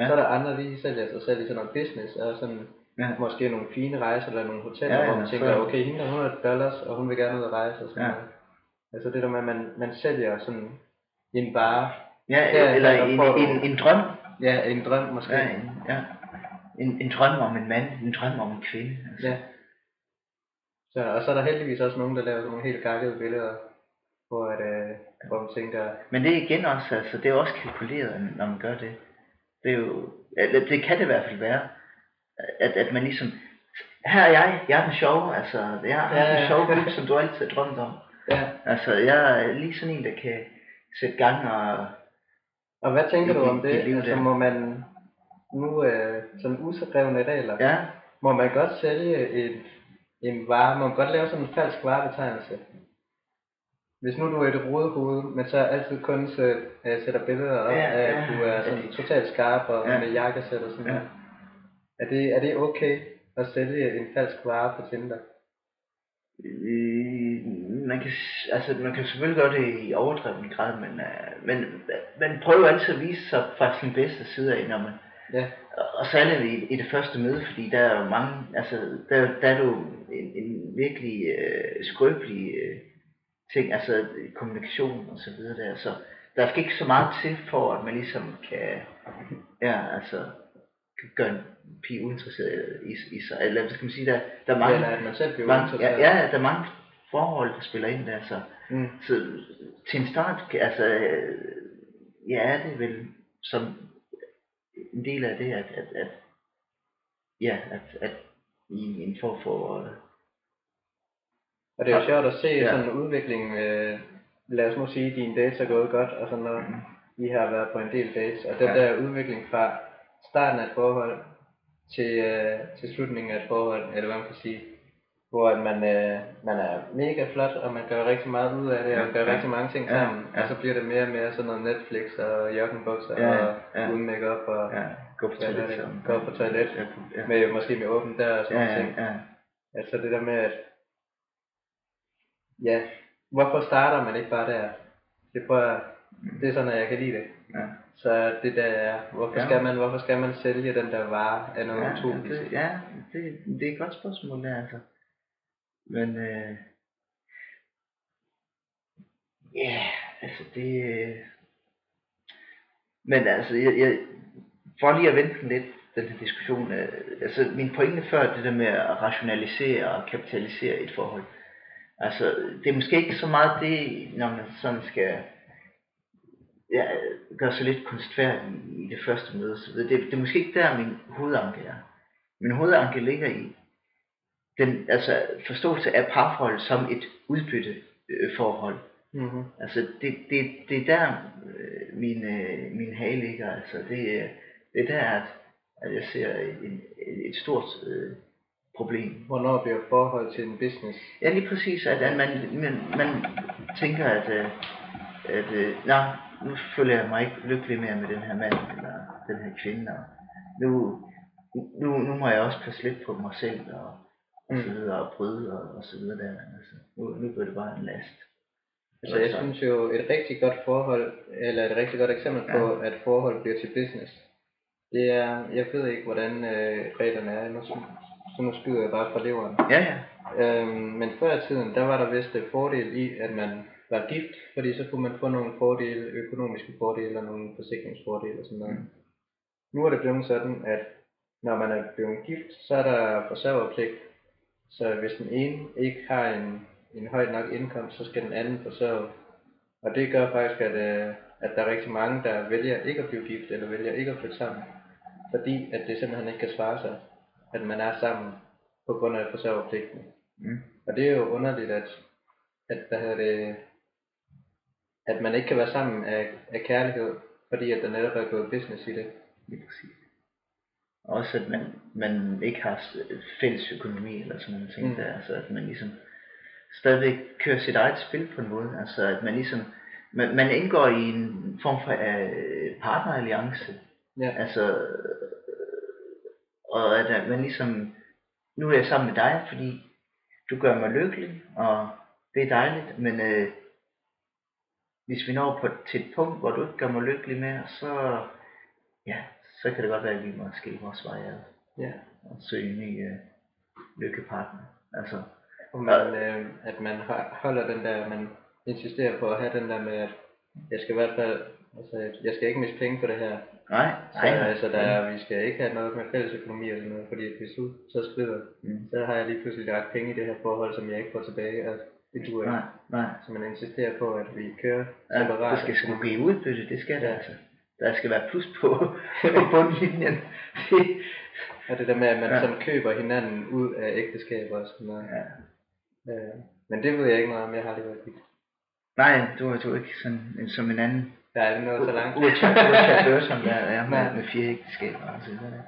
Ja. Så er der andre, de sælger sig selv i sådan noget business, og sådan Ja. Måske nogle fine rejser eller nogle hoteller, Ja, ja, hvor man tænker, så- okay, hende der 100 dollars, og hun vil gerne ud at rejse og sådan Ja. noget. Altså det der med, at man, man sælger sådan en bare, Ja, eller der en, du- en, en drøm. Ja, en drøm måske. Ja, en, ja. En, en drøm om en mand, en drøm om en kvinde. Altså. Ja. Så, og så er der heldigvis også nogen, der laver nogle helt gakkede billeder, hvor, at, øh, hvor man tænker, Men det er igen også, altså, det er også kalkuleret, når man gør det. Det er jo, eller det kan det i hvert fald være, at, at man ligesom, her er jeg, jeg er den sjove, altså, jeg er Ja, den sjove gut, som du altid har drømt om. ja. Altså, jeg er lige sådan en, der kan sætte gang og, Og hvad tænker du om i det? livet Altså må man nu, øh, sådan uskrevne regler, ja, må man godt sælge en, en vare, må man godt lave sådan en falsk varebetegnelse? Hvis nu du er et rodehoved, men så altid kun sæt, øh, sætter billeder op Ja, af, at ja. du er sådan totalt skarp og Ja. med jakkesæt og sådan Ja. Er det, er det okay at sælge en falsk vare på Tinder? Øh, man kan, altså, man kan selvfølgelig gøre det i overdreven grad, men, øh, men man prøver altid at vise sig fra sin bedste side af, når man, Ja, og, særligt i, i det første møde, fordi der er jo mange, altså, der, der er jo en, en virkelig øh, skrøbelig øh, ting, altså kommunikation og så videre der, så der skal ikke så meget til for, at man ligesom kan, ja, altså, kan gøre en pige uinteresseret i, i sig, eller hvad skal man sige, der, der er mange, eller at man selv bliver mange ja, ja, der er mange forhold, der spiller ind der, så, Mm. så til en start, altså, ja, det er vel som en del af det, at, at, at ja, at, at i en form for, øh, Og det er jo sjovt at se Ja. sådan en udvikling, øh, lad os nu sige, at dine dates er gået godt, og sådan noget. I har været på en del dates, og den Mm. Ja. der udvikling fra starten af et forhold til, øh, til slutningen af et forhold, eller hvad man kan sige, hvor at man, øh, man er mega flot, og man gør rigtig meget ud af det, og Ja, gør ja. rigtig mange ting Ja, sammen, ja. og så bliver det mere og mere sådan noget Netflix og joggenbukser Ja, og ja. uden makeup og ja, gå på toilet sammen. Gå på toilet. Ja, ja, med, måske med åben dør og sådan ja, nogle ja, ting. ja. Altså det der med, at ja, hvorfor starter man ikke bare der? Det, prøver, det er sådan, at jeg kan lide det. ja. Så det der er, hvorfor, Ja. skal man, hvorfor skal man sælge den der vare af noget Ja, utopisk? det, ja det, det er et godt spørgsmål der, altså. Men, øh, ja, yeah, altså det, øh, men altså, jeg, jeg, for lige at vente lidt, den her diskussion, øh, altså min pointe før, det der med at rationalisere og kapitalisere et forhold, altså det er måske ikke så meget det, når man sådan skal ja, gøre sig lidt kunstfærdig i det første møde. Så det, det er måske ikke der, min hovedanke er. Min hovedanke ligger i den altså, forståelse af parforhold som et udbytte øh, forhold. Mm-hmm. Altså det, det, det er der øh, min, øh, min hage ligger. Altså det, er- det er der, at, at jeg ser en, et stort øh, problem. Hvornår bliver forhold til en business? Ja, lige præcis, at, at man, man, man tænker, at, øh, at øh, nå, nu føler jeg mig ikke lykkelig mere med den her mand, eller den her kvinde, og nu, nu, nu må jeg også passe lidt på mig selv, og, videre, og bryde, og, og så videre der. Altså, nu, nu bliver det bare en last. Altså jeg synes jo, et rigtig godt forhold, eller et rigtig godt eksempel på, at forhold bliver til business, det er, jeg ved ikke, hvordan øh, reglerne er, nu, så nu skyder jeg bare fra leveren. Ja, ja. Øhm, men før i tiden, der var der vist et fordel i, at man var gift, fordi så kunne man få nogle fordele, økonomiske fordele og nogle forsikringsfordele og sådan noget. Mm. Nu er det blevet sådan, at når man er blevet gift, så er der forsørgerpligt. Så hvis den ene ikke har en, en høj nok indkomst, så skal den anden forsørge. Og det gør faktisk, at, øh, at der er rigtig mange, der vælger ikke at blive gift, eller vælger ikke at flytte sammen. Fordi at det simpelthen ikke kan svare sig, at man er sammen på grund af forsørgerpligten. Mm. Og det er jo underligt, at, at, hvad hedder det, at man ikke kan være sammen af, af kærlighed, fordi at der netop er gået business i det. Lige præcis. Også at man, man ikke har fælles økonomi eller sådan nogle ting Mm. der, altså at man ligesom stadigvæk kører sit eget spil på en måde, altså at man ligesom, man, man indgår i en form for uh, partneralliance, Ja. altså, og at, at man ligesom, nu er jeg sammen med dig, fordi du gør mig lykkelig, og det er dejligt, men øh, hvis vi når på, til et punkt, hvor du ikke gør mig lykkelig mere, så, ja, så kan det godt være, at vi må skille vores veje ad. Ja. at søge en ny øh, lykkepartner. Altså, Og man, øh, at man holder den der, man insisterer på at have den der med, at jeg skal i hvert fald, altså, jeg skal ikke miste penge på det her. nej, Så nej, altså, der, er- vi skal ikke have noget med fælles økonomi eller noget, fordi hvis du så skriver, Mm. så har jeg lige pludselig lagt penge i det her forhold, som jeg ikke får tilbage, og det duer ikke. Nej, nej. Så man insisterer på, at vi kører Ja, separat. det skal sgu give udbytte, det skal det altså. Der skal være plus på, på bundlinjen. Det, Og det der med, at man Ja. ja. sådan køber hinanden ud af ægteskab og sådan noget. ja. Øh, men det ved jeg ikke noget om, jeg har lige været gift. Nej, du, er- du er ikke sådan som en anden. Der er det nået så langt. Richard Burton, der er med, Nej. med fire ægteskaber og så videre.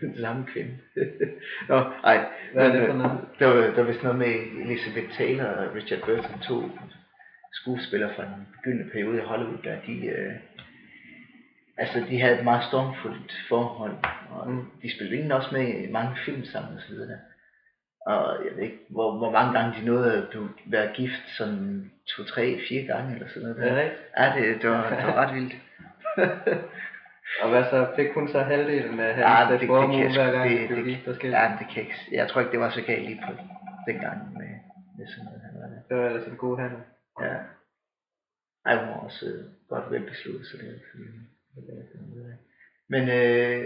Den samme kvinde. Nå, ej. Hvad er det for øh, noget? Der var, der var vist noget med Elizabeth Taylor og Richard Burton, to skuespillere fra den begyndende periode i Hollywood, der de, øh, altså de havde et meget stormfuldt forhold, og Mm. de spillede egentlig også med i mange film sammen og så videre. Og jeg ved ikke, hvor, hvor mange gange de nåede at blive- være gift, sådan to, tre, fire gange eller sådan noget. Er det Der. rigtigt? Ja, det, det, var, det var ret vildt. Og hvad så? Fik hun så halvdelen af Ja, hans det, ja, det, formue det, hver gang, det, det, gift det, skilt? ja, det kan jeg ikke, jeg tror ikke, det var så galt lige på dengang med, med sådan noget. Det var ellers en god handel. Ja. Ej, hun var også øh, godt velbesluttet, så det er men, øh,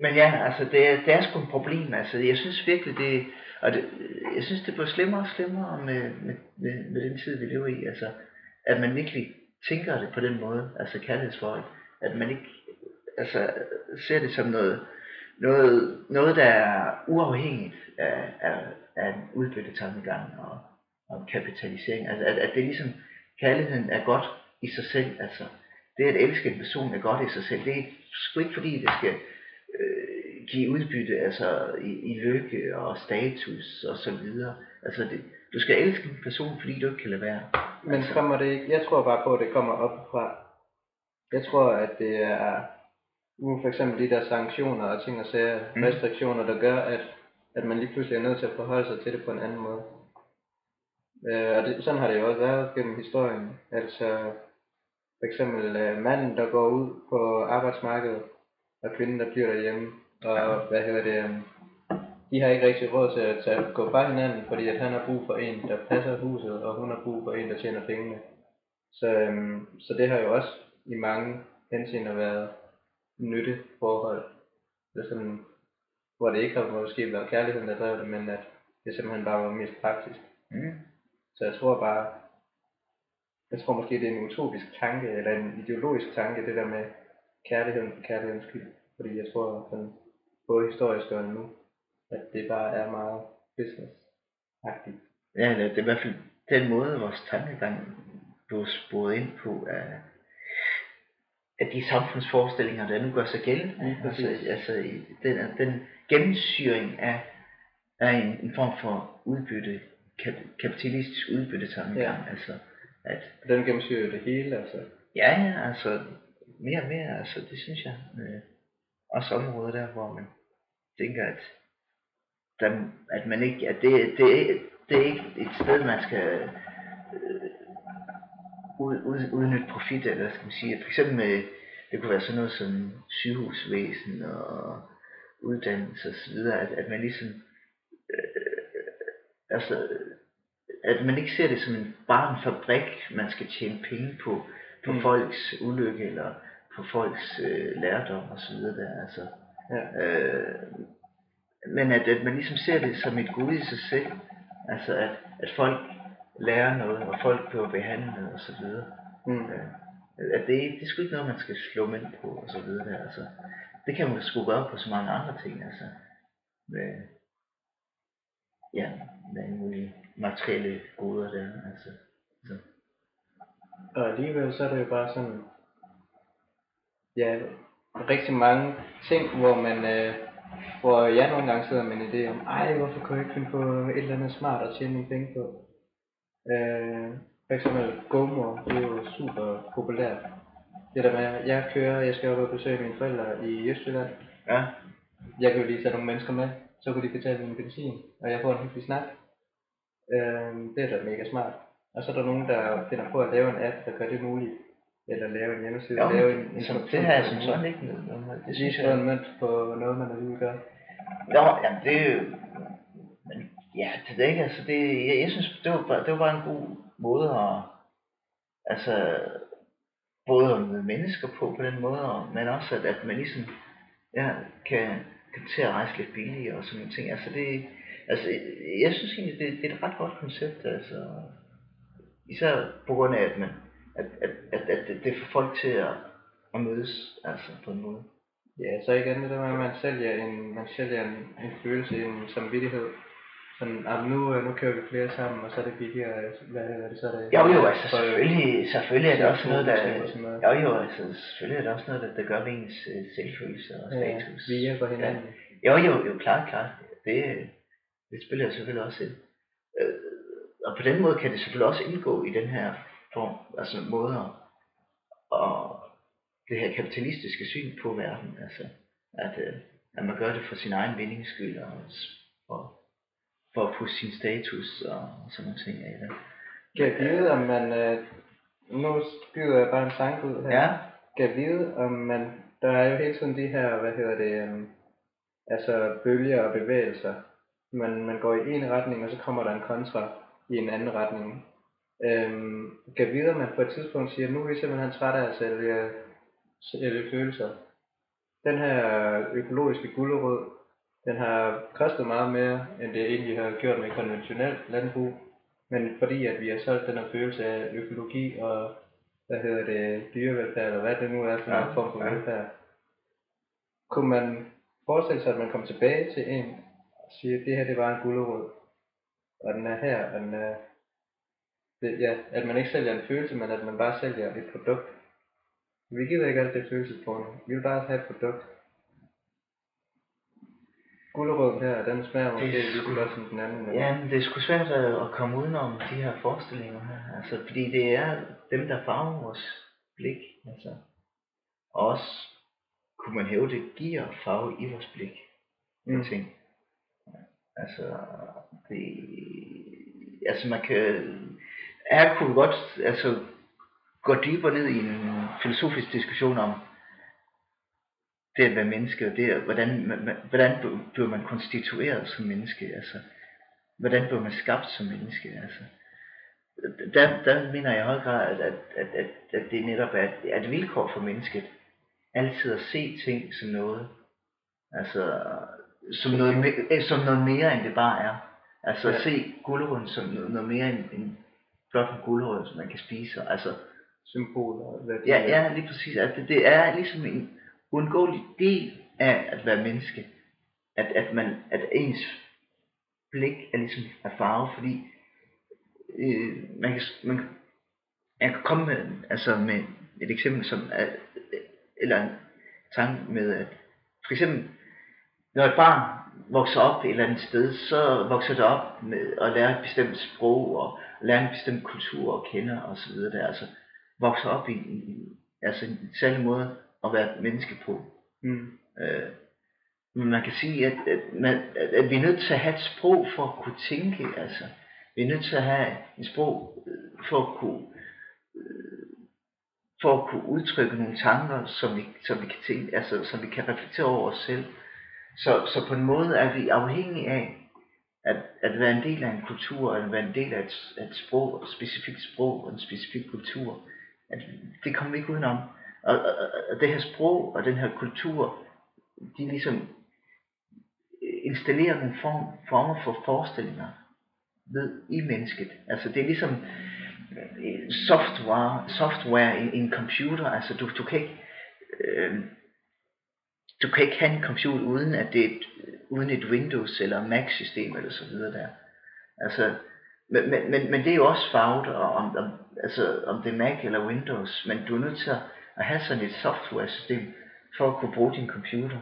men ja, altså det, er- det er sgu et problem, altså jeg synes virkelig det, og det, jeg synes det bliver slemmere og slemmere med, med, med, med den tid vi lever i, altså at man virkelig tænker det på den måde, altså kærlighedsforhold, at man ikke altså, ser det som noget, noget, noget der er uafhængigt af, af, af en udbyttetankegang og, og kapitalisering, altså at, at det er ligesom, kærligheden er godt i sig selv, altså det at elske en person er godt i sig selv, det er sgu ikke fordi det skal øh, give udbytte altså i, i lykke og status og så videre. Altså det, du skal elske en person, fordi du ikke kan lade være. Men Altså. kommer det ikke, jeg tror bare på, at det kommer op fra. Jeg tror, at det er nu for eksempel de der sanktioner og ting og sager, mm. restriktioner, der gør, at, at man lige pludselig er nødt til at forholde sig til det på en anden måde. Øh, og det, sådan har det jo også været gennem historien. Altså for eksempel øh, manden, der går ud på arbejdsmarkedet, og kvinden, der bliver derhjemme. Og hvad hedder det, øh, de har ikke rigtig råd til at tage, gå fra hinanden, fordi at han har brug for en, der passer huset, og hun har brug for en, der tjener pengene. Så, øhm, så det har jo også i mange henseender været nytteforhold. Det er sådan, hvor det ikke har måske været kærligheden, der drev det, men at det simpelthen bare var mest praktisk. Mm. Så jeg tror bare, jeg tror måske, det er en utopisk tanke, eller en ideologisk tanke, det der med kærligheden for kærlighedens skyld. Fordi jeg tror, sådan, både historisk og nu, at det bare er meget business-agtigt. Ja, det, det er i hvert fald den måde, vores tankegang blev sporet ind på af, af de samfundsforestillinger, der nu gør sig gældende. Præcis. altså, altså den, den gennemsyring af, af en, en form for udbytte, kap, kapitalistisk udbyttetankegang. Ja. Altså, at, den gennemsyrer det hele, altså. ja, ja, altså mere og mere, altså det synes jeg. Øh, også områder der, hvor man tænker, at, der, at man ikke, at det, det, er- det er ikke et sted, man skal øh, ud, ud, udnytte profit, eller hvad skal man sige, for eksempel med, det kunne være sådan noget som sygehusvæsen og uddannelse og så videre, at, at man ligesom, øh, altså, at man ikke ser det som en, bare en fabrik, man skal tjene penge på, på mm. Folks ulykke, eller på folks øh, lærdom og så videre der, altså. Ja. Øh, men at, at man ligesom ser det som et gode i sig selv, altså at, at folk lærer noget, og folk bliver behandlet og så videre. Mm. Øh, at det, det er sgu ikke noget, man skal slå mænd på og så videre der, altså. Det kan man sgu gøre på så mange andre ting, altså. Med, ja, med alle mulige materielle goder der, altså. Så. Og alligevel så er det jo bare sådan, ja, rigtig mange ting, hvor man, øh, hvor jeg nogle gange sidder med en idé om, ej, hvorfor kunne jeg ikke finde på et eller andet smart at tjene mine penge på? Øh, for eksempel det er jo super populært. Det der med, at jeg kører, jeg skal op og besøge mine forældre i Østjylland. Ja, Jeg kan jo lige tage nogle mennesker med, så kunne de betale min benzin, og jeg får en hyggelig snak. Øh, det er da mega smart. Og så er der nogen, der finder på at lave en app, der gør det muligt. eller lave en hjemmeside, Jo, lave en, en som, det har jeg på som sådan ikke med. Det synes slå en jeg. mønt på noget, man alligevel gør. Nå, jamen det er jo... Men, ja, det er det ikke, altså det, jeg, jeg synes, det var, bare, det var bare en god måde at, altså, både at møde mennesker på på den måde, og- men også at, at man ligesom, ja, kan, kan til at rejse lidt billigere og sådan nogle ting. Altså det, altså jeg synes egentlig, det, det er et ret godt koncept, altså. Især på grund af, at man, at, at, at, at det, det får folk til at, at mødes, altså på en måde. Ja, så igen det der med, at man sælger en, man sælger en, en følelse, en samvittighed. Sådan, ah, nu, øh, nu kører vi flere sammen, og så er det billigere, hvad er det så? Det, Jo jo, altså selvfølgelig, selvfølgelig er det også noget, der... og noget. Jo jo, altså selvfølgelig er det også noget, der, der gør ved ens øh, selvfølelse og Ja, status. vi hjælper hinanden. Jo jo, jo, klart, klart. Det, det spiller selvfølgelig også ind. Øh, og på den måde kan det selvfølgelig også indgå i den her form, altså måder og det her kapitalistiske syn på verden, altså at, øh, at man gør det for sin egen vindings skyld og for, for at pusse sin status og sådan nogle ting af det. Kan jeg vide, om man... Øh, nu skyder jeg bare en tanke ud her. Ja, Kan jeg vide, om man... Der er jo hele tiden de her, hvad hedder det... Øh, altså bølger og bevægelser. Man, man går i en retning, og så kommer der en kontra i en anden retning. Øhm, kan vide, om man på et tidspunkt siger, nu er vi simpelthen træt af at sælge, sælge følelser. Den her økologiske gulerod, den har kostet meget mere, end det egentlig har gjort med konventionelt landbrug. Men fordi at vi har solgt den her følelse af økologi og, hvad hedder det, dyrevelfærd, eller hvad det nu er for Ja, en form for ja. velfærd. Kunne man forestille sig, at man kom tilbage til en og siger, at det her det var en gulerod, og den er her, og den er, det, ja, at man ikke sælger en følelse, men at man bare sælger et produkt. Vi gider ikke alt det følelsesporno. Vi vil bare have et produkt. Gulerøden her, den smager måske Det er sgu- godt som den anden. men- Ja, men det er sgu svært at, at komme udenom de her forestillinger her. Altså, fordi det er dem, der farver vores blik. Altså. Og også, kunne man hæve det, giver farve i vores blik. Mm. Ting. Altså, det, altså man kan, her kunne godt altså, gå dybere ned i en filosofisk diskussion om, det at være menneske, og det, at- hvordan, man- hvordan bliver man konstitueret som menneske, altså, hvordan bliver man skabt som menneske, altså. Der, der mener jeg i høj grad, at, at, at, at, at det netop er er et vilkår for mennesket, altid at se ting som noget, altså, som noget, øh, som noget mere, end det bare er. Altså at Ja. se gulerøden som noget, noget mere end, end blot en gulerod, som man kan spise, altså, Symboler hvad Ja, ja, lige præcis. At det, det er ligesom en uundgåelig del af at være menneske. At, at, man, at ens blik er ligesom af farve, fordi øh, man, kan, man, kan- jeg kan komme med, altså med et eksempel som, at, eller en tanke med, at for eksempel, når et barn vokser op et eller andet sted, så vokser det op med at lære et bestemt sprog, og lære en bestemt kultur at kende, og så videre der. Altså, vokser op i, i, altså i altså en særlig måde at være et menneske på. Mm. Øh, men man kan sige, at, at, man, at, at vi er nødt til at have et sprog for at kunne tænke. Altså. Vi er nødt til at have et sprog øh, for at kunne, øh, for at kunne udtrykke nogle tanker, som vi, som vi kan tænke, altså, som vi kan reflektere over os selv. Så, så på en måde er vi afhængige af at, at være en del af en kultur, at være en del af et, et sprog, et specifikt sprog og en specifik kultur. At det kommer vi ikke udenom. Og, og, og- det her sprog og den her kultur, de ligesom øh, installerer nogle form, former for forestillinger ved i mennesket. Altså det er ligesom øh, software, software i, i en computer. Altså du, du kan ikke øh, du kan ikke have en computer uden at det er et, uden et Windows eller Mac system eller så videre der. Altså men, men, men, men det er jo også farvet, og om, om, altså, om det er Mac eller Windows, men du er nødt til at, at have sådan et software-system for at kunne bruge din computer.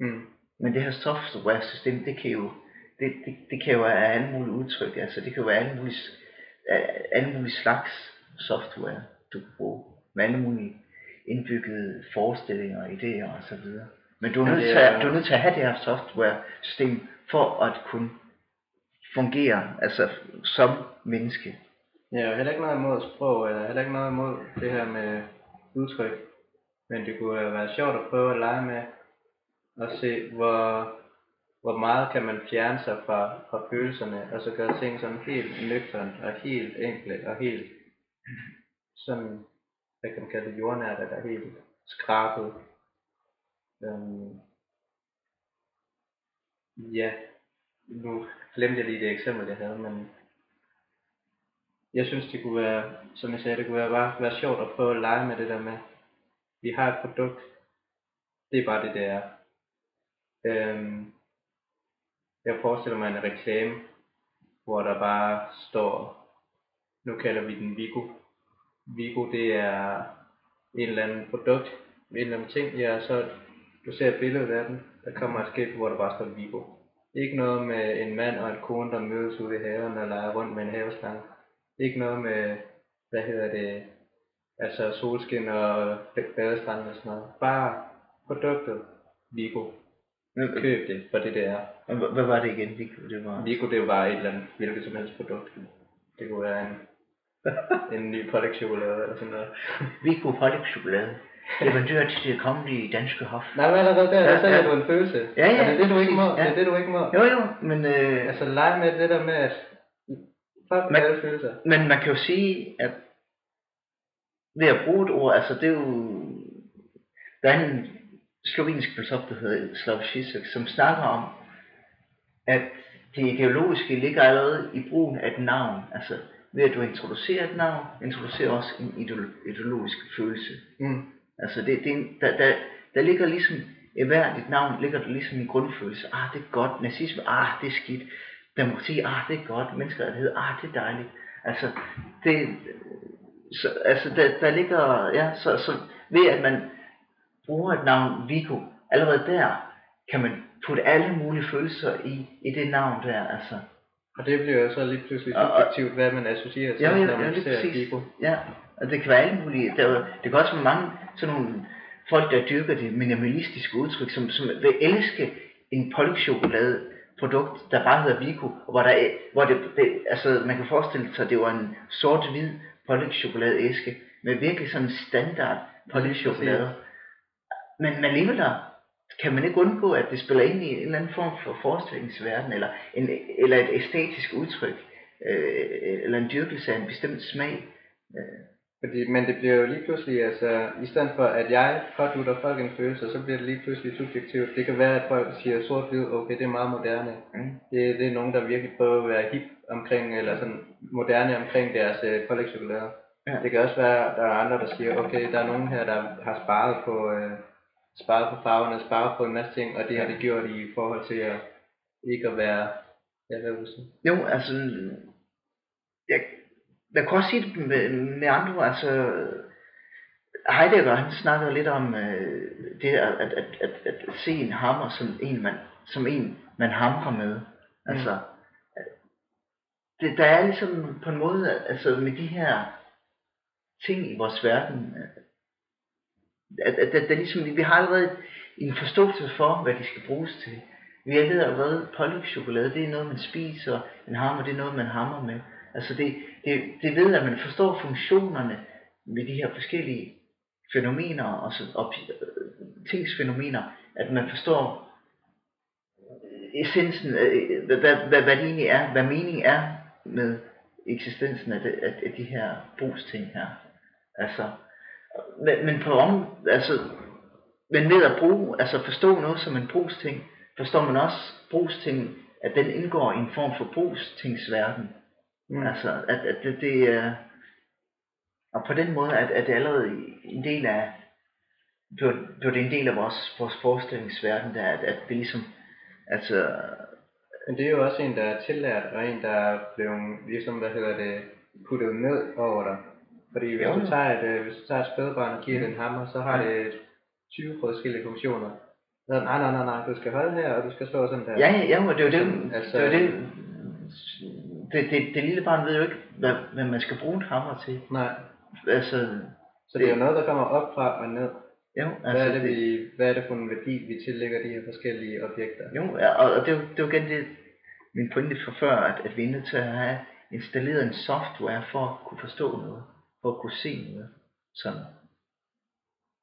Mm. Men det her software-system, det kan jo, det, det, det kan jo være alle mulige udtryk, altså det kan jo være alle mulige, alle mulige slags software, du kan bruge, med alle mulige indbyggede forestillinger og idéer og så videre. Men du er, nødt til, at, du er nødt til at have det her software-system for at kunne fungere, altså som menneske. Ja, og heller ikke noget imod sprog, eller heller ikke noget imod det her med udtryk. Men det kunne være sjovt at prøve at lege med, og se, hvor, hvor meget kan man fjerne sig fra, fra følelserne, og så gøre ting sådan helt nøgternt, og helt enkle, og helt sådan, hvad kan man kalde det, jordnært, eller helt skrabet. Øhm, ja, nu glemte jeg lige det eksempel, jeg havde, men jeg synes, det kunne være, som jeg sagde, det kunne være, bare være sjovt at prøve at lege med det der med, vi har et produkt, det er bare det, det er. Øhm, jeg forestiller mig en reklame, hvor der bare står, nu kalder vi den Vigo. Vigo, det er en eller anden produkt, en eller anden ting, ja, så du ser et billede af den, der kommer et skilt, hvor der bare står Vigo. Ikke noget med en mand og en kone, der mødes ude i haven og leger rundt med en haveslange. Ikke noget med, hvad hedder det, altså solskin og badestrand og sådan noget. Bare produktet Vigo. Køb det for det, det er. Hvad, var det igen, Vigo? Det var... Vigo, det var et eller andet hvilket som helst produkt. Det kunne være en, en ny pålægtschokolade eller sådan noget. Vigo pålægtschokolade. Leverandør til det kongelige danske hof. Nej, men allerede der, der Ja, sælger ja. du en følelse. Ja, ja, Og det er det, du ikke må. præcis, Det ja. er det, du ikke må. Jo, jo, men, øh, Altså, lege med det der med, at Men- med alle følelser. men man kan jo sige, at ved at bruge et ord, altså det er jo, der er en slovensk filosof, der hedder Slav Žižek, som snakker om, at det ideologiske ligger allerede i brugen af et navn. Altså ved at du introducerer et navn, introducerer også en ideolo- ideologisk følelse. Mm. Altså det, det, er en- der, der, der ligger ligesom, i hvert et navn ligger der ligesom en grundfølelse. Ah, det er godt. Nazisme, ah, det er skidt. Demokrati, ah, det er godt. Menneskerettighed, ah, det er dejligt. Altså, det, så, altså der, der ligger, ja, så, så ved at man bruger et navn Vigo, allerede der kan man putte alle mulige følelser i, i det navn der, altså. Og det bliver jo så lige pludselig subjektivt, hvad man associerer til, Ja, ja, når ja, man lige ser præcis. Vigo. Ja, og det kan være alle mulige. Der, er det kan også være mange sådan nogle folk, der dyrker det minimalistiske udtryk, som, som vil elske en pålægtschokolade produkt, der bare hedder Vico, og hvor, der er, hvor det, det, altså man kan forestille sig, at det var en sort-hvid pålægtschokoladeæske, med virkelig sådan en standard pålægtschokolade. Men, men alligevel der kan man ikke undgå, at det spiller ind i en eller anden form for forestillingsverden, eller, en, eller et æstetisk udtryk, øh, eller en dyrkelse af en bestemt smag. Øh, Fordi, men det bliver jo lige pludselig, altså, i stedet for at jeg pådutter folk en følelse, så bliver det lige pludselig subjektivt. Det kan være, at folk siger sort-hvid, okay, det er meget moderne. Mm. Det, det er nogen, der virkelig prøver at være hip omkring, eller sådan moderne omkring deres øh, pålægtschokolader. Ja. Det kan også være, at der er andre, der siger, okay, der er nogen her, der har sparet på, øh, sparet på farverne, sparet på en masse ting, og det har de gjort i forhold til at ikke at være, ja, hvad vil du sige? Jo, altså, jeg, jeg kan også sige det med, med andre altså, Heidegger, han snakker lidt om øh, det at, at, at, at, at se en hammer som en, man, som en, man hamrer med. Altså, det, der er ligesom på en måde, altså med de her ting i vores verden, øh, at, at, at, at ligesom, vi har allerede en forståelse for, hvad de skal bruges til. Vi ved allerede, pålægtschokolade, det er noget, man spiser, en hammer, det er noget, man hammer med. Altså det, det, det ved, at man forstår funktionerne med de her forskellige fænomener, og, så, og øh, tingsfænomener, at man forstår øh, essensen, øh, hvad, hvad, hvad, hvad det egentlig er, hvad meningen er med eksistensen af, det, af, af de her brugsting her. Altså, men, men på om, altså, men ved at bruge, altså forstå noget som en brugsting, forstår man også brugsting, at den indgår i en form for brugstingsverden. Mm. Altså, at, at det, det er, og på den måde, at, at det allerede en del af, blev, blev det en del af vores, vores forestillingsverden, der, at, at det ligesom, altså, Men det er jo også en, der er tillært, og en, der er blevet, ligesom, hvad hedder det, puttet ned over dig. Fordi hvis, Jo, du tager et, øh, hvis du tager et spædbarn og giver det en hammer, så har det 20 forskellige funktioner. Så, nej, nej, nej, nej, du skal holde her, og du skal slå sådan der. ja, ja, ja, det er jo det, altså- det, er det, det, det, det lille barn ved jo ikke, hvad, hvad man skal bruge en hammer til. Nej, Altså, så det er jo noget, der kommer op fra og ned. jo, Hvad, altså, er det, vi, hvad er det for en værdi, vi tillægger de her forskellige objekter? Jo, ja, og, og det, er jo, det er jo igen det, min pointe fra før, at, at vi er nødt til at have installeret en software for at kunne forstå noget, for at kunne se noget, som,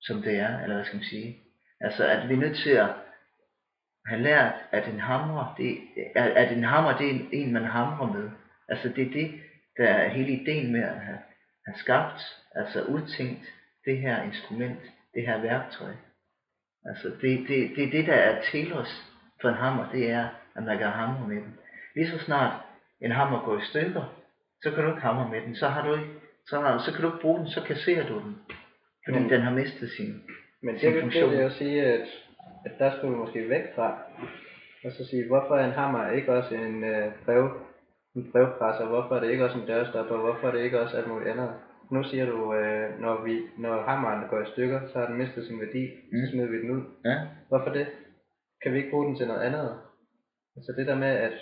som det er, eller hvad skal man sige. Altså, at vi er nødt til at have lært, at en hammer, det, at, at en hammer, det er en, en, man hamrer med. Altså, det er det, der er hele ideen med at have, have skabt, altså udtænkt det her instrument, det her værktøj. Altså, det, det, det er det, der er til os for en hammer, det er, at man kan hamre med den. Lige så snart en hammer går i stykker, så kan du ikke hamre med den. Så, har du ikke, så, har, så kan du ikke bruge den, så kasserer du den. Fordi Men- den har mistet sin... Men sin det vil, det funktion. vil jeg sige, at, at der skulle vi måske væk fra. Og så sige, hvorfor er en hammer ikke også en øh, brev, en brevpresser? Hvorfor er det ikke også en dørstopper? Hvorfor er det ikke også alt muligt andet? Nu siger du, øh, når, vi, når hammeren går i stykker, så har den mistet sin værdi, Mm. så smider vi den ud. Ja, Hvorfor det? Kan vi ikke bruge den til noget andet? Altså det der med at,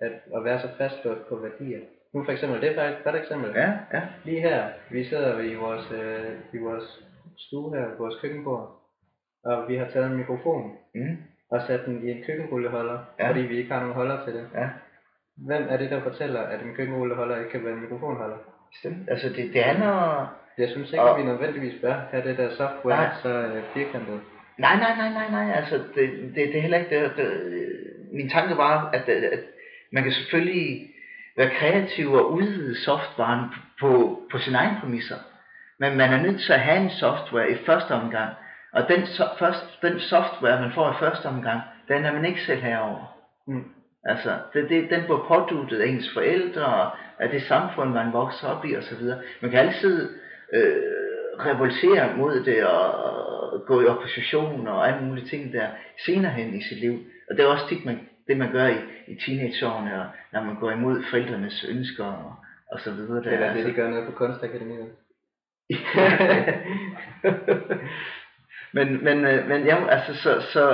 at, at være så fastlåst på værdier. Nu for eksempel, det er faktisk et godt eksempel. ja, ja. Lige her, vi sidder i vores, øh, i vores stue her, vores køkkenbord, og vi har taget en mikrofon Mm, og sat den i en køkkenrulleholder, Ja. fordi vi ikke har nogen holder til det. ja. Hvem er det, der fortæller, at en køkkenrulleholder ikke kan være en mikrofonholder? Bestemt. Altså, det, det handler... Jeg synes ikke, Og- at vi nødvendigvis bør have det der software Nej. så øh, firkantet. Nej, nej, nej, nej, nej, altså, det, det, det er heller ikke det, det. Min tanke var, at, at, at man kan selvfølgelig være kreativ og udvide softwaren på, på sine egne præmisser. Men man er nødt til at have en software i første omgang. Og den, so, først, den software, man får i første omgang, den er man ikke selv herover. Mm. Altså, det, det, den bliver påduttet af ens forældre, og af det samfund, man vokser op i osv. Man kan altid øh, revoltere mod det, og, og gå i opposition og alle mulige ting der senere hen i sit liv. Og det er også tit, man, det, man gør i, i teenageårene, og når man går imod forældrenes ønsker og, og så videre. Der, Det er det, altså. de gør noget på kunstakademiet. men, men, øh, men ja, altså, så, så,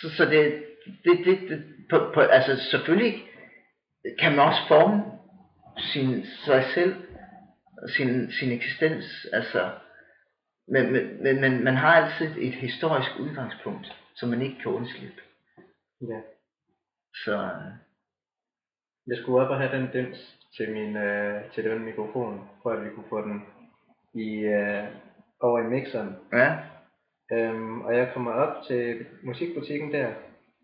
så, så det, det, det, det på, på, altså selvfølgelig kan man også forme sin, sig selv, sin, sin eksistens, altså, men, men, men, man har altid et historisk udgangspunkt, som man ikke kan undslippe. ja. Så øh, Jeg skulle op og have den dims til, min, øh, til den mikrofon, for at vi kunne få den i, øh, over i mixeren. ja, Øhm, og jeg kommer op til musikbutikken der,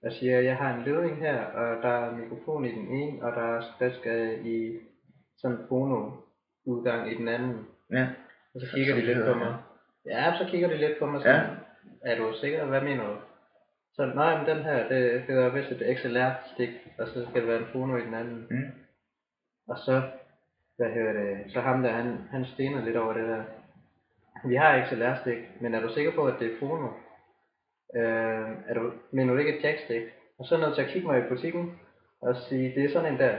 og siger, at jeg har en ledning her, og der er mikrofon i den ene, og der, er, skal i sådan en fono-udgang i den anden. ja, Og så Så- kigger som de lidt hedder, på mig. Ja, så kigger de lidt på mig sådan, Ja. er du sikker? Hvad mener du? Så nej, men den her, det, det er vist et XLR-stik, og så skal det være en fono i den anden. mm, Og så, hvad hedder det, så ham der, han, han stener lidt over det der. Vi har XLR-stik, men er du sikker på, at det er fono? Øh, er du, mener du ikke et jackstik? Og så er jeg nødt til at kigge mig i butikken og sige, det er sådan en der,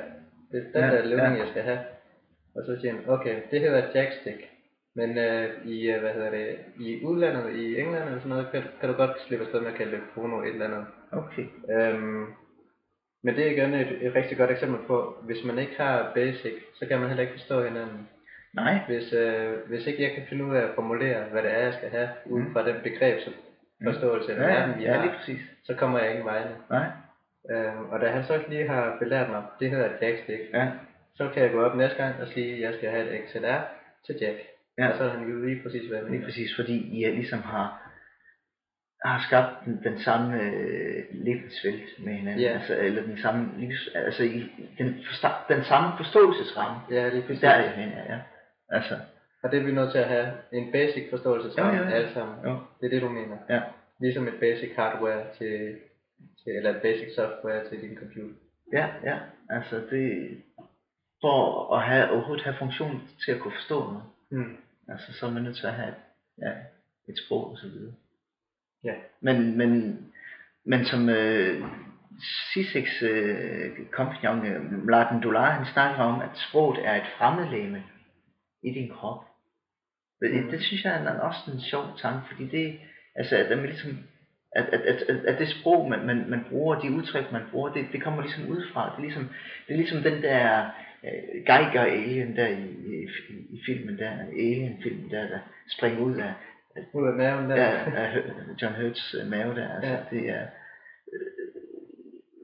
det er den Ja, der ledning, ja. jeg skal have. Og så siger han, okay, det hedder et jackstik. Men øh, i, øh, hvad hedder det, i udlandet, i England eller sådan noget, kan, kan du godt slippe afsted med at kalde det fono et eller andet. okay, Øhm, men det er igen et, et rigtig godt eksempel på, hvis man ikke har basic, så kan man heller ikke forstå hinanden. Nej, Hvis, øh, hvis ikke jeg kan finde ud af at formulere, hvad det er, jeg skal have, ud Mm. fra den begrebsforståelse af ja, verden, vi ja, har, lige præcis, så kommer jeg ingen vegne. nej, Øhm, og da han så lige har belært mig, det hedder et jackstick, ja, så kan jeg gå op næste gang og sige, at jeg skal have et XLR til jack. Ja. Og så har han givet lige præcis, hvad jeg Lige mener. præcis, fordi I er ligesom har, har skabt den, den samme øh, livsvælt med hinanden, Ja. altså, eller den samme livs, altså i, den, forsta- den samme forståelsesramme. Ja, lige præcis. Der er jeg hen, ja. Altså, Og det er vi nødt til at have en basic forståelsesramme Jo, jo, jo. alle sammen. jo, Det er det, du mener. ja, Ligesom et basic hardware til, til eller et basic software til din computer. ja, ja, altså det, for at have, overhovedet have funktion til at kunne forstå noget, Mm. altså så er man nødt til at have ja, et sprog og så videre. Ja. Men, men, men som øh, Siseks øh, kompagnon, øh, Mladen Dolar, han snakker om, at sproget er et fremmedlæme i din krop. Det, det synes jeg er også en sjov tanke, fordi det, altså, at, man ligesom, at, at, at, at, at det sprog, man, man, man bruger, de udtryk, man bruger, det, det kommer ligesom udefra. Det er ligesom, det er ligesom den der øh, Geiger alien der i, i, i filmen der, alien-filmen der, der springer ud af, Ud af maven der. Af Hø- John Hurts øh, mave der, altså Ja. ja. det er, øh,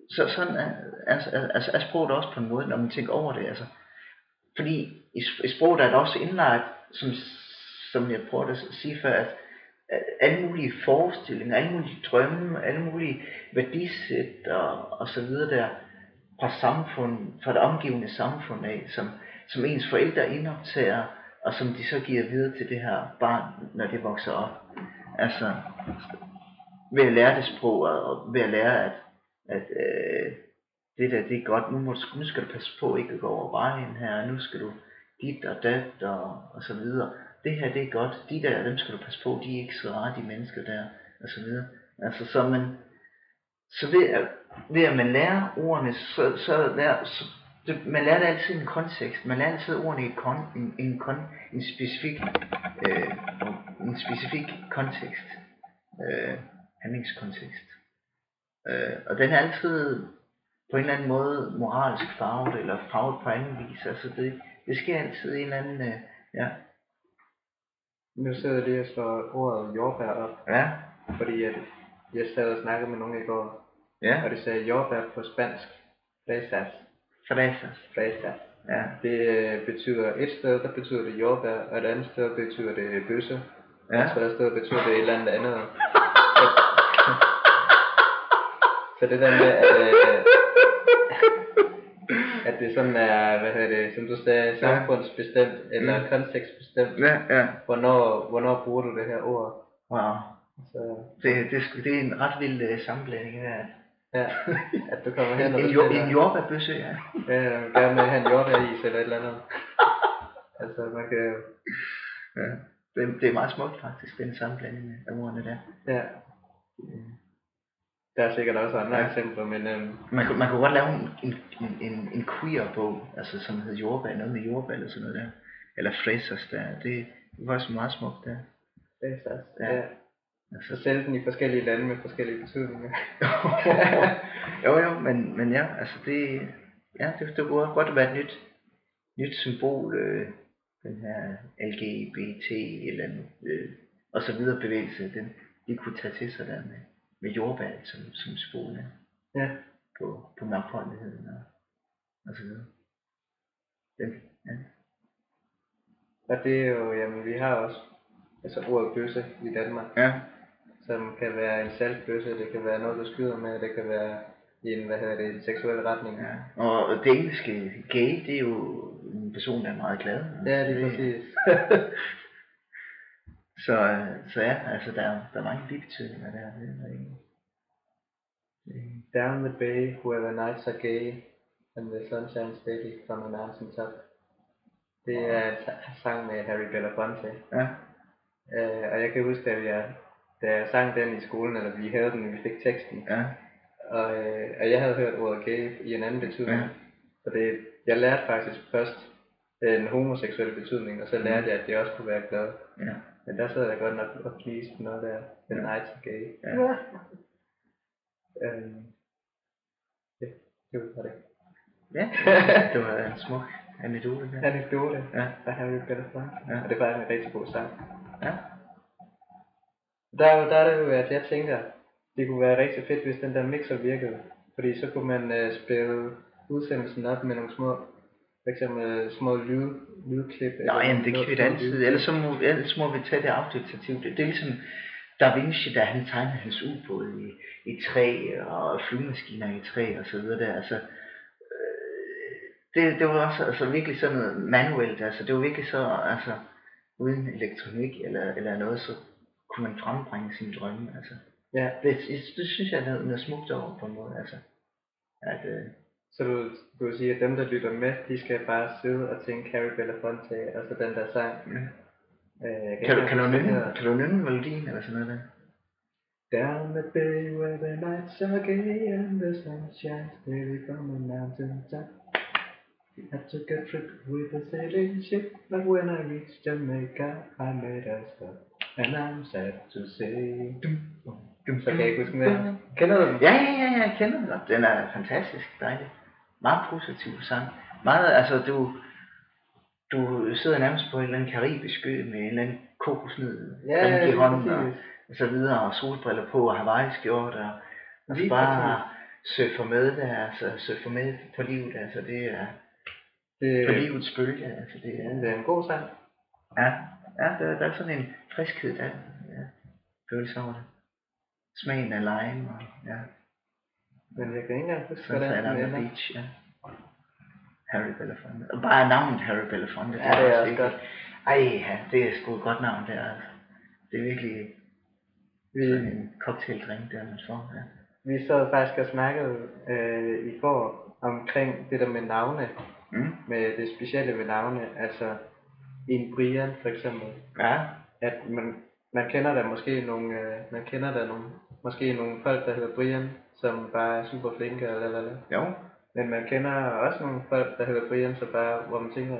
så sådan er, altså, altså, er sproget også på en måde, når man tænker over det. Altså. Fordi i, i sproget er der også indlagt, som, som jeg prøvede at sige før, at, alle mulige forestillinger, alle mulige drømme, alle mulige værdisæt og, og så videre der, fra samfund, fra det omgivende samfund af, som, som ens forældre indoptager, og som de så giver videre til det her barn, når det vokser op. Altså, ved at lære det sprog, og ved at lære, at, at øh, det der, det er godt, nu, må, nu skal du passe på ikke at gå over vejen her, nu skal du dit og dat og, og så videre. Det her, det er godt, de der, dem skal du passe på, de er ikke så rare, de mennesker der, og så videre. Altså, så man, så ved at, ved at man lærer ordene, så, så, lærer, så det, man lærer det altid i en kontekst. Man lærer altid ordene i en, kon, en, en, kon, en specifik øh, en specifik kontekst. Øh, handlingskontekst. Øh, og den er altid på en eller anden måde moralsk farvet, eller farvet på anden vis. Altså det, det sker altid en eller anden, øh, ja. Nu sidder jeg lige og slår ordet jordbær op, Ja, fordi at jeg sad og snakkede med nogen i går, ja, og de sagde jordbær på spansk. Fresas. fræsas. Fresas. Ja, Det øh, betyder et sted, der betyder det jordbær, og et andet sted betyder det bøsse. Og ja. et tredje sted betyder det et eller andet andet. Så det der med, at, øh, at det sådan er, hvad hedder det, som du sagde, samfundsbestemt eller Mm. kontekstbestemt. Ja, ja. Hvornår, hvornår bruger du det her ord? Wow. Så Det, det, er sgu- det er en ret vild uh, sammenblanding her. ja, at du kommer hen En, og en, jord, en jordbærbøsse, ja. Ja, gerne med have en jordbæris eller et eller andet. Altså, man kan ja. Det, det er meget smukt faktisk, den sammenblanding af ordene der. Ja. Der er sikkert også andre Ja. eksempler, men øhm, Man, kunne- man kunne godt lave en, en, en, en, queer-bog, altså som hed jordbær, noget med jordbær eller sådan noget der. Eller fræsers der, det, det var også meget smukt der. er så, Ja. ja. Altså, Så sælge den i forskellige lande med forskellige betydninger. jo jo, men, men ja, altså det, ja, det, det kunne godt være et nyt, nyt symbol, øh, den her LGBT eller andet, øh, og så videre bevægelse, den, de kunne tage til sig der med, med jordbær som, som symbol ja, på, på mangfoldigheden og, og så videre. Den, ja. Og det er jo, jamen vi har også altså ordet bøsse i Danmark, ja, som kan være en saltbøsse, det kan være noget, du skyder med, det kan være i en, hvad hedder det, en seksuel retning. ja. Og det engelske gay, det er jo en person, der er meget glad. Ja, det er Det- præcis. Så, så ja, altså der, er- der er mange bibetydninger der. Det er det- Down the bay, where the nights are gay, and the sun shines steady from a mountain top. Det er en sa- sang med Harry Belafonte. Ja, Øh, og jeg kan huske, at jeg, da jeg sang den i skolen, eller vi havde den, vi fik teksten, ja, og, øh, og jeg havde hørt ordet gay i en anden betydning. Ja. Så det, jeg lærte faktisk først den homoseksuelle betydning, og så lærte jeg, at det også kunne være glad. ja. Men der sad jeg godt nok og pleased på noget der. The Ja. nights are gay. Ja. Øhm, det, det var det. Ja, det var en smuk anekdote der. Anekdote Ja, af Harry Belafonte. Ja. Og det var en rigtig god sang. ja, Der er jo der er det jo, at jeg tænker, det kunne være rigtig fedt, hvis den der mixer virkede. Fordi så kunne man øh, spille udsendelsen op med nogle små, for eksempel øh, små lyd, lydklip. Nå, jamen det kan vi da altid. Ellers så må, ellers må vi tage det auktoritativt. Det er ligesom Da Vinci, da han tegnede hans ubåd i, i træ, og flyvemaskiner i træ og så videre der. Altså, øh, det, det var også altså, virkelig sådan noget manuelt. Altså, det var virkelig så, altså, uden elektronik eller, eller noget, så kunne man frembringe sine drømme. Altså. Ja, Det, det, det synes jeg er noget, noget smukt over på en måde. Altså. At, øh, så du, du vil sige, at dem, der lytter med, de skal bare sidde og tænke Harry Belafonte, altså den der sang. ja. Øh, kan, du, kan, du den nynne, kan du nynne melodien eller sådan noget der? Down the bay where the nights are gay and the sun shines daily from a mountain top. I took a trip with a sailing ship, but when I reached Jamaica, I made a stop. And I'm sad to say. Så kan jeg ikke huske mere. Kender du den? Ja, ja, ja, jeg kender den. Den er fantastisk dejlig. Meget positiv sang. Meget, altså du, du sidder nærmest på en eller anden karibisk ø med en eller anden kokosnød Ja, drink i hånden og, og så videre, og solbriller på, og Hawaii skjort, og, og så bare surfer med der, altså surfer med på livet, altså det er Det, på livets bølge, altså det er, det er en god sang. ja, ja der, der er sådan en friskhed der, ja, følelse over det. Smagen af lime, og ja, Men jeg kan ikke engang huske, hvordan den ender. beach, ja. Harry Belafonte. Bare navnet Harry Belafonte. Ja, det er også godt. Ej, ja, det er sgu et godt navn der, altså. Det er virkelig Vi, sådan en cocktaildrink, der man får, ja. vi sad faktisk og snakkede øh, i går omkring det der med navne, Mm. med det specielle ved navne, altså en Brian for eksempel, Ja, at man, man kender der måske nogle, øh, man kender der nogle, måske nogle folk, der hedder Brian, som bare er super flinke, eller, eller, eller. jo. Men man kender også nogle folk, der hedder Brian, så bare, hvor man tænker,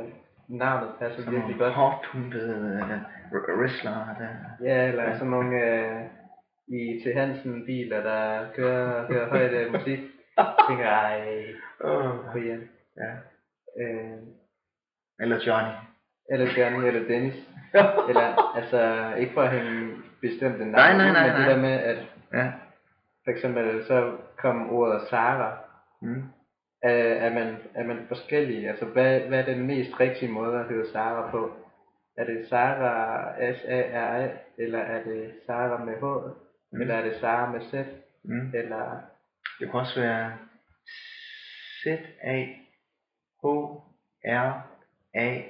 navnet passer Sådan virkelig godt. hårdt pumpede uh, wrestlere der. Ja, eller Ja. sådan nogle øh, i til Hansen biler, der kører, hører højt øh, musik. tænker, ej, Oh. Brian. Ja. Øh, Eller Johnny. eller Johnny, eller Dennis. Eller, altså, ikke for at hænge bestemte navn, Nej, nej, nej, men det nej. der med, at ja. For eksempel så kom ordet Sara, Mm. er, er, man, er man forskellig? Altså, hvad, hvad er den mest rigtige måde at hedde Sara på? Er det Sara S-A-R-A, eller er det Sara med H, Mm. eller er det Sara med Z, Mm. eller Det kan også være Z-A-H-R-A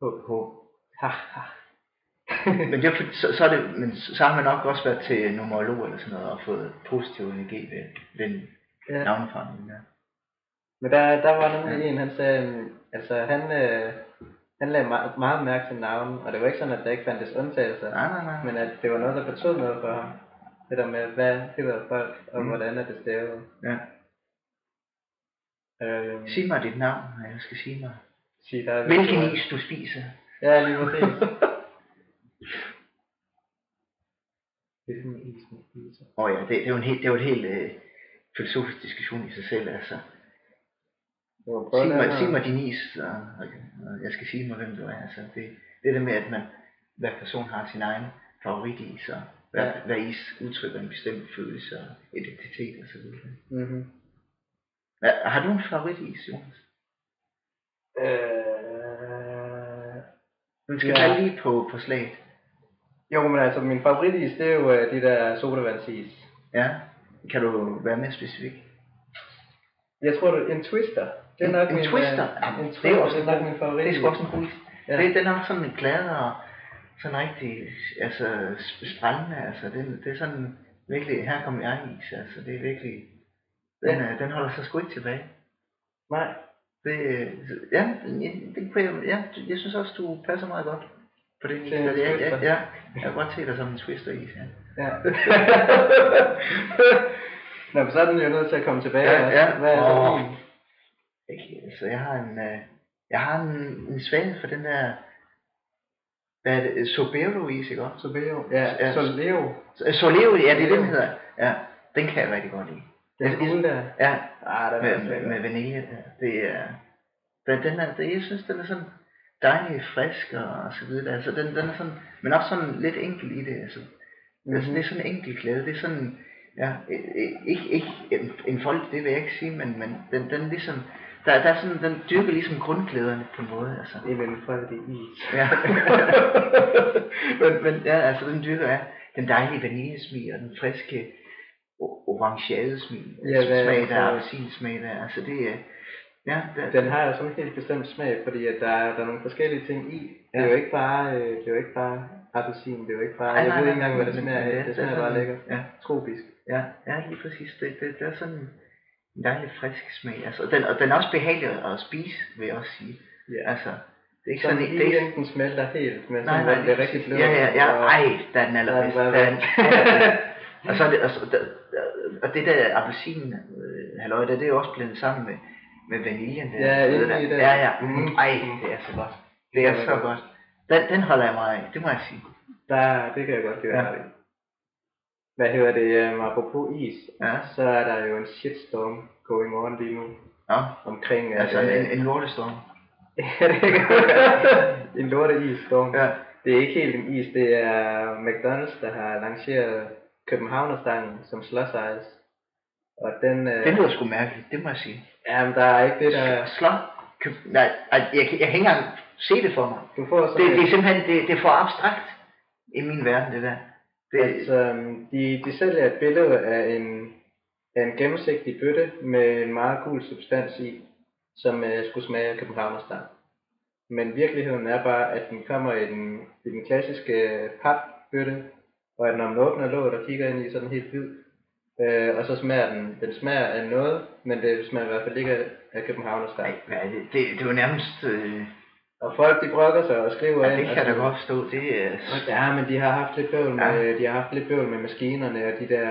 HH? Ha, ha. Men, det så, så, er det, men så har man nok også været til numerolog eller sådan noget og fået positiv energi ved, ved den ja. navneforandring der. Men der, der var nemlig en, han sagde, altså han, øh, han lagde meget, meget mærke til navnen, og det var ikke sådan, at der ikke fandtes undtagelser, Nej, nej, nej. men at det var noget, der betød noget for ham. Det der med, hvad hedder folk, og mm. hvordan er det stavet. Ja. Øh, Sig mig dit navn, og jeg skal sige mig. sig dig, Hvilken is du spiser. Ja, lige præcis. Hvilken is man spiser. Åh oh, ja, det, det, er jo en helt, det er jo et helt øh, filosofisk diskussion i sig selv, altså. Det Sig mig, den sig mig din is, og, og, og jeg skal sige mig, hvem du er. Altså, det, det er det med, at man, hver person har sin egen favoritis, og hver, Ja. hver is udtrykker en bestemt følelse og identitet og så videre. Mhm. Ja, har du en favoritis, Jonas? Øh, Du skal ja. lige på, på slaget. Jo, men altså, min favoritis, det er jo øh, de der sodavandsis. Ja. Kan du være mere specifik? Jeg tror, det er en twister. Det er En- nok en min, twister? øh, Jamen, en det er twister, også er nok min favorit. Det er sgu også en god. Ja. Det, den er sådan glad og sådan rigtig altså, sprællende. Altså, det, det er sådan virkelig, her kommer jeg is. Altså, det er virkelig, den, Ja. ja. den holder sig sgu ikke tilbage. Nej. Det, ja, det, det kunne jeg, ja, jeg synes også, du passer meget godt på den is. Til en Ja, ja, ja, jeg kan godt se dig som en twister is, ja. Ja. Nå, men så er den jo nødt til at komme tilbage. Ja, ja. Hvad er så din? Ikke, altså, jeg har en, øh, jeg har en, en svaghed for den der, hvad er det, Sobero is, ikke også? Sobeo. Ja, Ja. Soleo. Så- Soleo, ja, det er det, den hedder. Ja, den kan jeg rigtig godt lide. Den gule der. Ja, Ah, den er med, med, med vanilje. ja. Det er, den, den er, det, jeg synes, den er sådan dejlig frisk og, og så videre. Altså, den, den er sådan, men også sådan lidt enkel i det. Altså, mm-hmm. altså det er sådan en enkel glæde. Det er sådan, ja, i- i- ikke, ikke en, en folk, det vil jeg ikke sige, men, men den, den ligesom, der, der er sådan, den dyrker ligesom grundglæderne på en måde. Altså. Det er vel for det er is. Ja. men, men ja, altså den dyrker er den dejlige vaniljesmag og den friske o- orangeade smag. Ja, smag der, så- appelsinsmag der. Altså det er, ja, der, Den har jo sådan en helt bestemt smag, fordi at der, er, der er nogle forskellige ting i. Det er Ja. jo ikke bare, øh, det er jo ikke bare appelsin, det er jo ikke bare, Ej, jeg nej, ved nej, ikke engang, hvad det smager af. Det er smager bare lækkert. Ja, Tropisk. ja, ja, lige præcis. Det, det, det er sådan en dejlig frisk smag. Altså, og den, og den er også behagelig at spise, vil jeg også sige. Ja. Altså, det er ikke Sådan sådan, det er ikke, den smelter helt, men Nej, sådan, nej, hvor det lige er rigtig blødt. Ja, ja, ja. Ej, der er den allerbedste. Der er den den og så er det, og, så, der, der- og det der appelsin, øh, halløj, der, det er jo også blandet sammen med, med vaniljen der. Ja, der. det. Ja, ja. Mm. Mm. Ej, det er så godt. Det er er så godt. Den, den holder jeg mig af, det må jeg sige. Der, det kan jeg godt give Ja. ja. dig. Hvad hedder det, um, apropos is, Ja. så er der jo en shitstorm going on lige nu Nå, omkring, at, altså øh, en, en lortestorm. ja, det kan en lorte is-storm. Ja. Det er ikke helt en is, det er McDonald's, der har lanceret Københavnerstangen som slåsejs. Og den, øh, Det lyder sgu mærkeligt, det må jeg sige. jamen, der er ikke det, der... Slot? Nej, ej, jeg, kan- jeg kan ikke engang se det for mig. Du får Det, sådan det er et- simpelthen, det, det er for abstrakt i min verden, det der. Det, Altså, øhm, de, de sælger et billede af en, af en gennemsigtig bøtte med en meget gul substans i, som øh, skulle smage københavnerstang. Men virkeligheden er bare, at den kommer i den, i den klassiske øh, papbøtte, og at når man åbner låget og kigger ind i, så er den helt hvid. Øh, og så smager den, den smager af noget, men det smager i hvert fald ikke af, af hvad er det? Det, det er jo nærmest... Øh, Og folk de brokker sig og skriver ja, ind. det og kan jeg da godt forstå. Det er... Ja, men de har haft lidt bøvl med, Ja. ja. de har haft lidt bøvl med maskinerne og de der,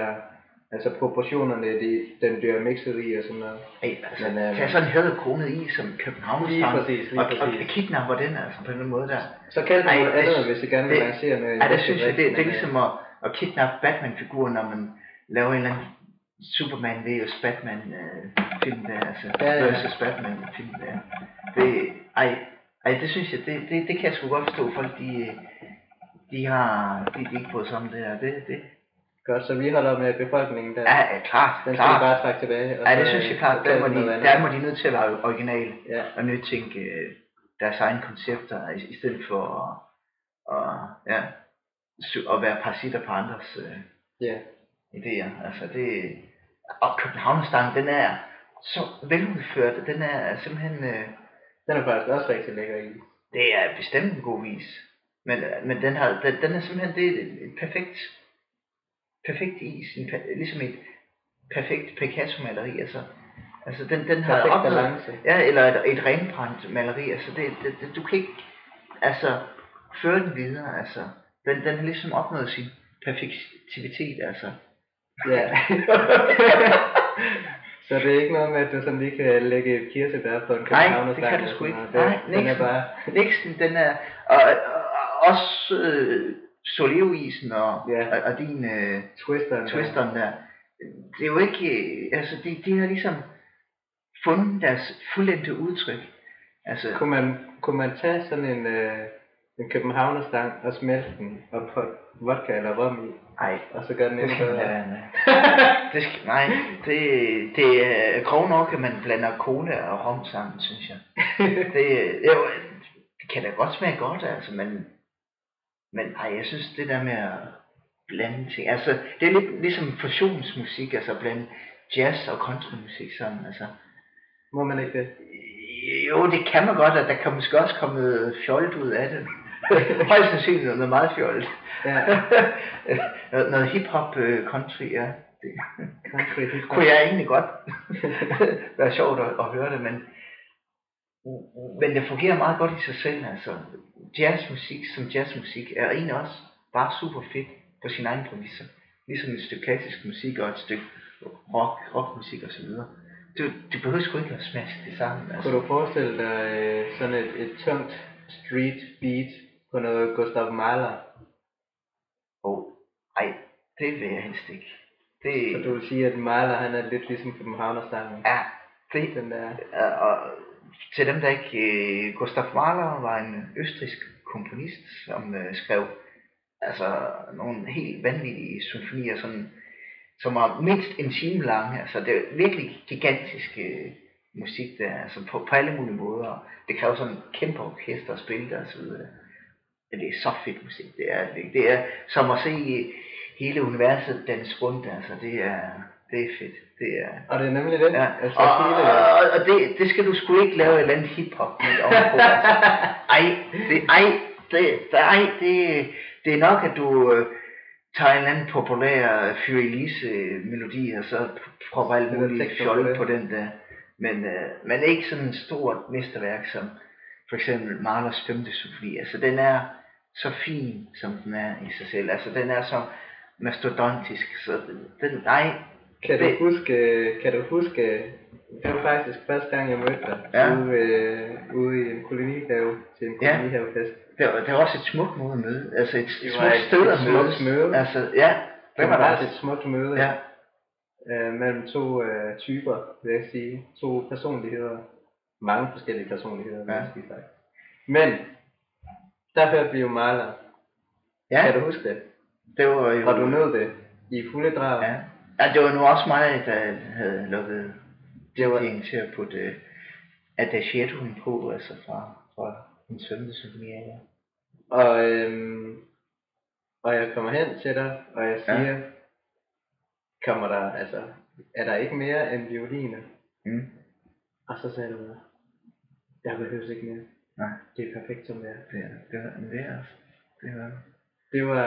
altså proportionerne, de, den bliver mixet i og sådan noget. Ej, altså, Men, øhm, tag sådan en hæderkronet i som København Lige præcis, lige og, og, kidnapper den altså på den måde der. Så kald det noget det- andet, hvis I gerne vil det- lancere noget. Ja, det synes jeg, det, det er men, øh, ligesom at, at kidnappe Batman-figuren, når man laver en eller anden Superman vs. Batman øh, film der, altså Ja, ja. versus Batman film der. Det, ej, ej, det synes jeg, det, det, det kan jeg sgu godt forstå, folk de, de har, de, de ikke sig om det her, det, det, Godt, så vi holder med befolkningen der. ja, ja, klart, Den skal vi klart. bare trække tilbage. og Ja, så, det synes jeg klart, der må, de, der må de nødt til at være originale Ja, og nytænke øh, deres egne koncepter, i, i stedet for at, og, ja, at være parasitter på andres øh, ja. Idéer. Altså det, og Københavnerstangen, den er så veludført, den er simpelthen, øh, Den er faktisk også rigtig lækker i. det er bestemt en god vis. Men, øh, men den, har, den, den er simpelthen det er et, et perfekt, perfekt is, en, ligesom et perfekt Picasso-maleri, altså. Altså den, den har Perfekt opnået, balance. ja, eller et, et renbrændt maleri, altså det, det, det, du kan ikke, altså, føre den videre, altså. Den, den har ligesom opnået sin perfektivitet, altså. Ja. så det er ikke noget med, at du sådan lige kan lægge et kirsebær på en Nej, københavnerstang det kan du sgu ikke. Nej, Det- Den er Nixon. bare... Nixon, den er, og, og, og også øh, Soleo-isen og, Ja. og, og din øh, Twisteren. twisteren der, det er jo ikke, øh, altså de, de har ligesom fundet deres fuldendte udtryk. Altså, Kunne man, kunne man tage sådan en, øh, en københavnerstang og smelte den og få vodka eller rom i, nej, og så gør den det endnu bedre? Det skal, nej, det, det er grov nok, at man blander cola og rom sammen, synes jeg. Det, jo, det kan da godt smage godt, altså, men, men ej, jeg synes det der med at blande ting, altså, det er lidt ligesom fusionsmusik, altså at blande jazz og countrymusik sammen, altså. Må man ikke det? Jo, det kan man godt, at der kan måske også komme fjollet ud af det. Højst sandsynligt noget meget fjollet. Ja. noget, noget hip-hop øh, country, ja. Det Country hip kunne jeg egentlig godt være sjovt at, at høre det, men, men det fungerer meget godt i sig selv, altså. Jazzmusik som jazzmusik er egentlig også bare super fedt på sin egen præmisser. Ligesom et stykke klassisk musik og et stykke rock, rockmusik videre. Du, du behøver sgu ikke at smaske det sammen. Altså. Kunne du forestille dig øh, sådan et, et tungt street beat på noget Gustav Mahler? Oh, ej, det vil jeg helst ikke. Det, Så du vil sige, at Mahler han er lidt ligesom Københavnerstangen? ja, det, Den der... Og til dem, der ikke... Øh, Gustav Mahler var en østrisk komponist, som øh, skrev altså nogle helt vanvittige symfonier, sådan, som var mindst en time lange. Altså det er virkelig gigantisk øh, musik der, altså på, på alle mulige måder. Det kræver sådan en kæmpe orkester at spille der og så videre. Men det er så fedt musik, det er det. Det er som at se hele universet danse rundt, altså det er, det er fedt. Det er, Og det er nemlig det. Ja, Altså, og, hele... og, og det, det skal du sgu ikke lave et eller andet hiphop med ovenpå. Altså. Ej, det, ej, det, ej, det, det er nok, at du øh, tager en eller anden populær Fyre Elise melodi, og så propper alt muligt fjol på den der. Men, øh, men ikke sådan et stort mesterværk som for eksempel Mahlers 5. symfoni. Altså den er så fin, som den er i sig selv. Altså den er så mastodontisk, så den, den nej, Kan du det- huske, kan du huske, det var faktisk første gang, jeg mødte dig, Ja. ude, øh, ude i en kolonihave, til en Ja. kolonihavefest. Det var, det var også et smukt måde at møde. Altså et, et Det var smukt sted at mødes. møde. Altså, ja, det var der et smukt møde Ja, øh, mellem to øh, typer, vil jeg sige. To personligheder. Mange forskellige personligheder, Ja. faktisk. Men, der hørte vi jo Mahler. ja Kan du huske det? det var jo... Og du nød det i fulde drag. Ja. Ja, det var nu også mig, der havde lukket Det var- DJ'en til at putte uh, Adagietoen på, altså fra, fra den femte symfoni af. Ja. Og, øhm, og jeg kommer hen til dig, og jeg Ja. siger, kommer der, altså, er der ikke mere end violiner? Mm. Og så sagde du jeg behøver ikke mere. Nej, Det er perfekt som det er. det, er- det, var- det er det var Det var,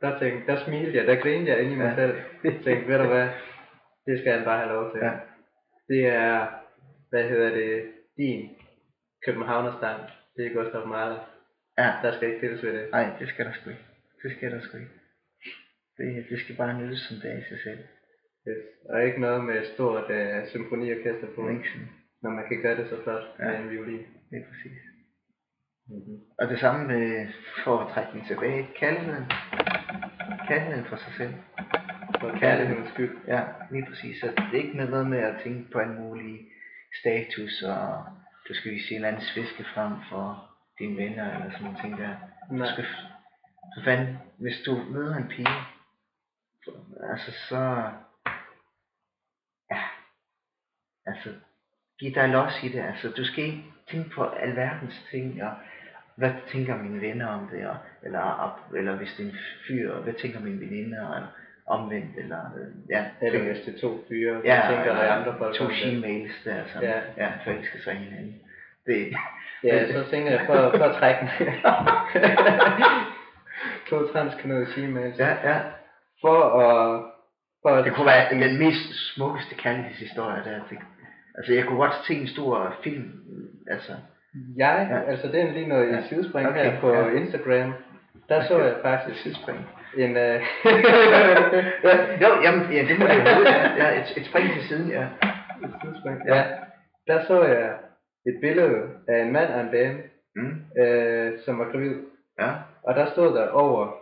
der tænkte, der smilte jeg, der grinede jeg ind i mig Ja. selv. Tænkte, ved du hvad, det skal han bare have lov til. Ja. Det er, hvad hedder det, din Københavnerstang. Det er Gustav Mahler. Ja, Der skal ikke pilles ved det. nej, det skal der sgu ikke. Det skal der sgu ikke. Det, det skal bare nydes som det er i sig selv. Yes. Og ikke noget med stort uh, symfoniorkester på, Ikke sådan. Når man kan gøre det så flot Ja. med en violin. Det er præcis. Mm-hmm. Og det samme med, for at trække den tilbage, kærligheden. Kærligheden for sig selv. For kærlighedens skyld. Ja, lige præcis. Så det er ikke med noget med at tænke på en mulig status, og du skal vise en eller anden sviske frem for dine venner, eller sådan nogle ting der. Du Nej. skal, for fanden, hvis du møder en pige, altså så, ja, altså, giv dig los i det, altså, du skal ikke tænke på alverdens ting, og hvad tænker mine venner om det, og, eller, op, eller hvis det er en fyr, og hvad tænker mine veninder, eller omvendt, eller, øh, ja, Eller hvis det er to fyre, ja, tænker eller andre folk to det. she-mails der, som Ja. ja. forelsker sig hinanden. Det, Ja, så tænker jeg, for, for at trække to transkanoede she-mails. ja, ja, For at... For Det kunne være den mest smukkeste kærlighedshistorie der. Det, altså jeg kunne godt se en stor film, altså. Jeg, Ja. altså det er lige noget Ja. i sidespring Okay, her på ja. Instagram. Der så jeg faktisk Tidsspring. en... Uh... ja, jo, jamen, ja, det må det jo. Ja, et, et spring til siden, ja. et sidespring. Ja. Der så jeg et billede af en mand og en dame, Mm, øh, som var gravid. ja, Og der stod der over,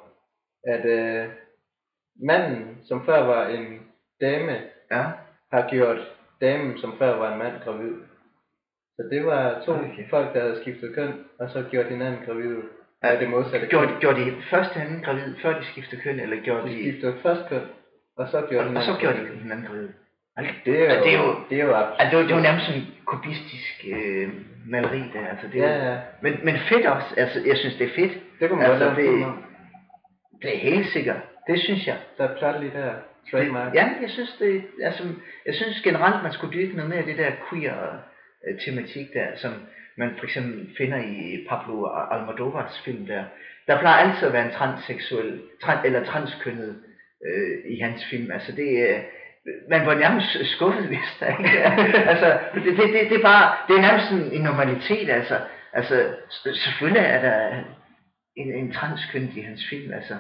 at øh, manden, som før var en dame, ja. har gjort damen, som før var en mand, gravid. Så det var to Okay. folk, der havde skiftet køn, og så gjort hinanden gravide. Ja, det modsatte Gjorde, køn. de- gjorde de først hinanden gravid, før de skiftede køn, eller gjorde De de... skiftede først køn, og så gjorde Og, og så hinanden gjorde de gravid. hinanden gravid. Det er jo, det er jo- det er jo. Altså, det det var nærmest sådan en kubistisk øh, maleri der, altså. Det er, Ja, jo- ja. Men, men fedt også, altså, jeg synes, det er fedt. Det kunne man Altså, godt det-. Det er helt sikkert. Det synes jeg. Der er plot lige der. Trademark. Ja, jeg synes det, altså, jeg synes generelt, man skulle dyrke noget mere af det der queer øh, tematik der, som man for eksempel finder i Pablo Almodovars film der. Der plejer altid at være en transseksuel, trans, eller transkønnet øh, i hans film. Altså det er, man var nærmest skuffet, hvis der ikke altså, det, det, det, det, er bare, det er nærmest en, en normalitet, altså. Altså, selvfølgelig er der en, en transkønnet i hans film, altså.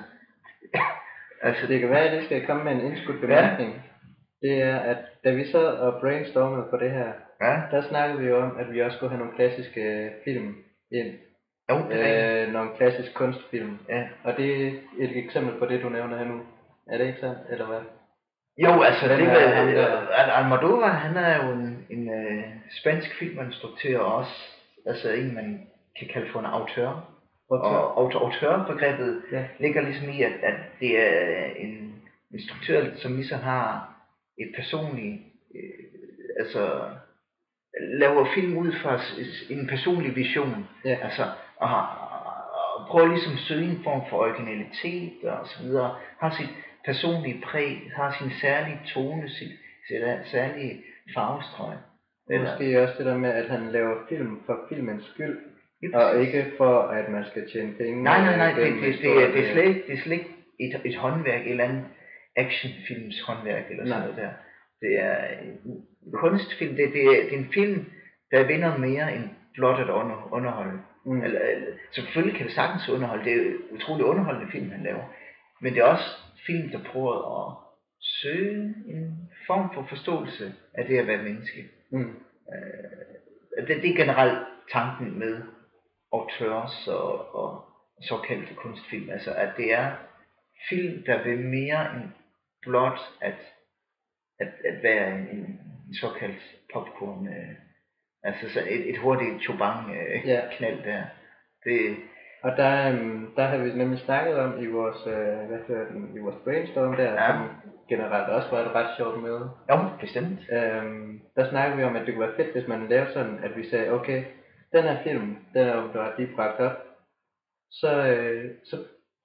Altså, Det kan være, at det skal komme med en indskudt bemærkning. Det er, at da vi sad og brainstormede på det her, ja, der snakkede vi jo om, at vi også skulle have nogle klassiske film ind. jo, det er. Øh, nogle klassisk kunstfilm. ja. Og det er et eksempel på det, du nævner her nu. Er det ikke sandt, eller hvad? Jo, altså Hvem det er var, ham der? Al- Almodovar, han er jo en, en øh, spansk filminstruktør også, altså en man kan kalde for en autør. Og aut- autørbegrebet Ja. ligger ligesom i, at, at det er en instruktør, som ligesom har et personligt, øh, altså laver film ud fra en personlig vision. Ja. Altså, og, har, og prøver ligesom at søge en form for originalitet og så videre. Har sit personlige præg, har sin særlige tone, sit, sit særlige farvestrøg. Måske også det der med, at han laver film for filmens skyld, og ikke for, at man skal tjene penge. Nej, nej, nej, det, gennem det, det, historien. det, det, er slet ikke, det er slet ikke et, et håndværk, et eller andet actionfilms håndværk eller sådan Nej. noget der. Det er en kunstfilm, det, det, er, det er en film, der vinder mere end blot at under, underholde. Mm. Eller, eller, selvfølgelig kan det sagtens underholde, det er jo utrolig underholdende film, han laver. Men det er også film, der prøver at søge en form for forståelse af det at være menneske. Mm. Det, det er generelt tanken med auteurs og, og såkaldte kunstfilm. Altså at det er film, der vil mere end blot at, at, at være en, en såkaldt popcorn. Øh, altså så et, et hurtigt chobang øh, Ja. knald der. Det, Og der, øhm, der har vi nemlig snakket om i vores, øh, hvad hedder den, i vores brainstorm der, Ja. som generelt også var et ret sjovt møde. Jo, bestemt. Øhm, der snakkede vi om, at det kunne være fedt, hvis man lavede sådan, at vi sagde, okay, den her film, den er jo lige bragt op, så, øh, så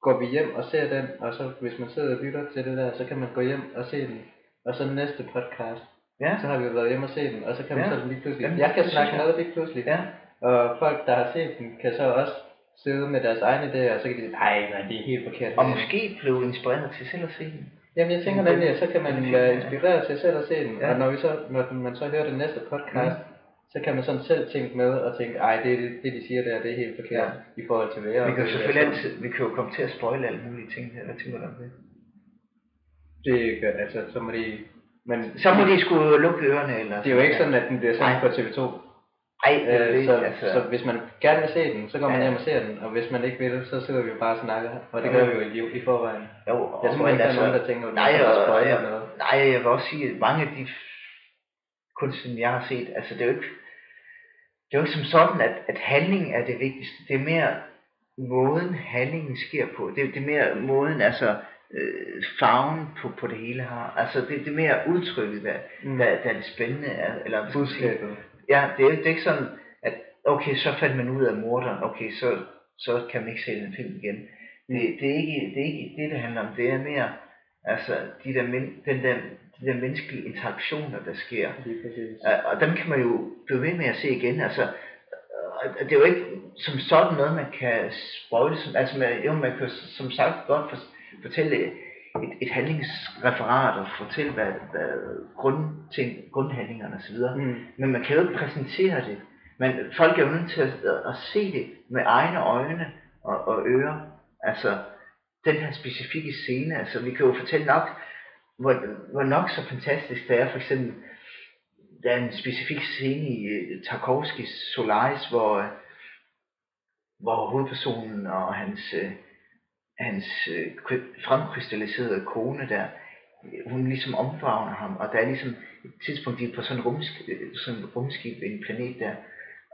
går vi hjem og ser den, og så hvis man sidder og lytter til det der, så kan man gå hjem og se den. Og så næste podcast, Ja, så har vi jo været hjemme og se den, og så kan man Ja. så lige pludselig, Jamen, jeg kan snakke jeg. noget lige pludselig, ja. og folk, der har set den, kan så også sidde med deres egne idéer, og så kan de sige, nej, nej, det er helt forkert. Og måske blev inspireret til selv at se den. Jamen jeg tænker nemlig, at så kan man være inspireret til selv at se den, Ja. og når, vi så, når man så hører den næste podcast, så kan man sådan selv tænke med og tænke, ej, det, det, det de siger der, det er helt forkert i forhold til hvad Vi kan jo oplever." selvfølgelig altid, vi kan jo komme til at spoile alle mulige ting her. Hvad tænker du om det? Det gør, altså, så må de, men Så må de sgu lukke ørerne, eller det er jo ikke sådan, at den bliver sendt på TV2. Ej, Øh, det, så, altså. så hvis man gerne vil se den, så går man Ja. hjem og ser den, og hvis man ikke vil, så sidder vi jo bare og snakker, og det gør vi jo i, i forvejen. jo, Jeg tror ikke, der er altså, nogen, der tænker, at nej, og, jeg, noget. nej, jeg vil også sige, at mange af de kunstfilm, jeg har set, altså det er jo ikke, det er jo ikke som sådan, at, at handlingen er det vigtigste. Det er mere måden, handlingen sker på. Det, er- det er mere måden, altså øh, farven på, på det hele har. Altså det, det er mere udtrykket, der, Mm. der, der er det spændende. er- Eller, hvad? Budskabet. Ja, det er, det er ikke sådan, at okay, så fandt man ud af morderen, okay, så, så kan man ikke se den film igen. Det, det, er ikke, det er ikke det, det handler om. Det er mere, altså, de der, den der, de der menneskelige interaktioner, der sker. Præcis. Øh, Og dem kan man jo blive ved med at se igen. Altså, øh, det er jo ikke som sådan noget, man kan spoile. Som, altså, man, jo, man kan som sagt godt for, fortælle et, et handlingsreferat og fortælle, hvad, hvad grundting, grundhandlingerne osv. Mm. Men man kan jo ikke præsentere det. Men folk er jo nødt til at, at se det med egne øjne og, og ører. Altså, den her specifikke scene, altså vi kan jo fortælle nok, hvor, hvor nok så fantastisk det er, for eksempel, der er en specifik scene i øh, Tarkovskis Solaris, hvor, øh, hvor hovedpersonen og hans, øh, hans fremkrystalliserede kone der, hun ligesom omfavner ham, og der er ligesom et tidspunkt, de er på sådan en rumskib, sådan rumskib en planet der,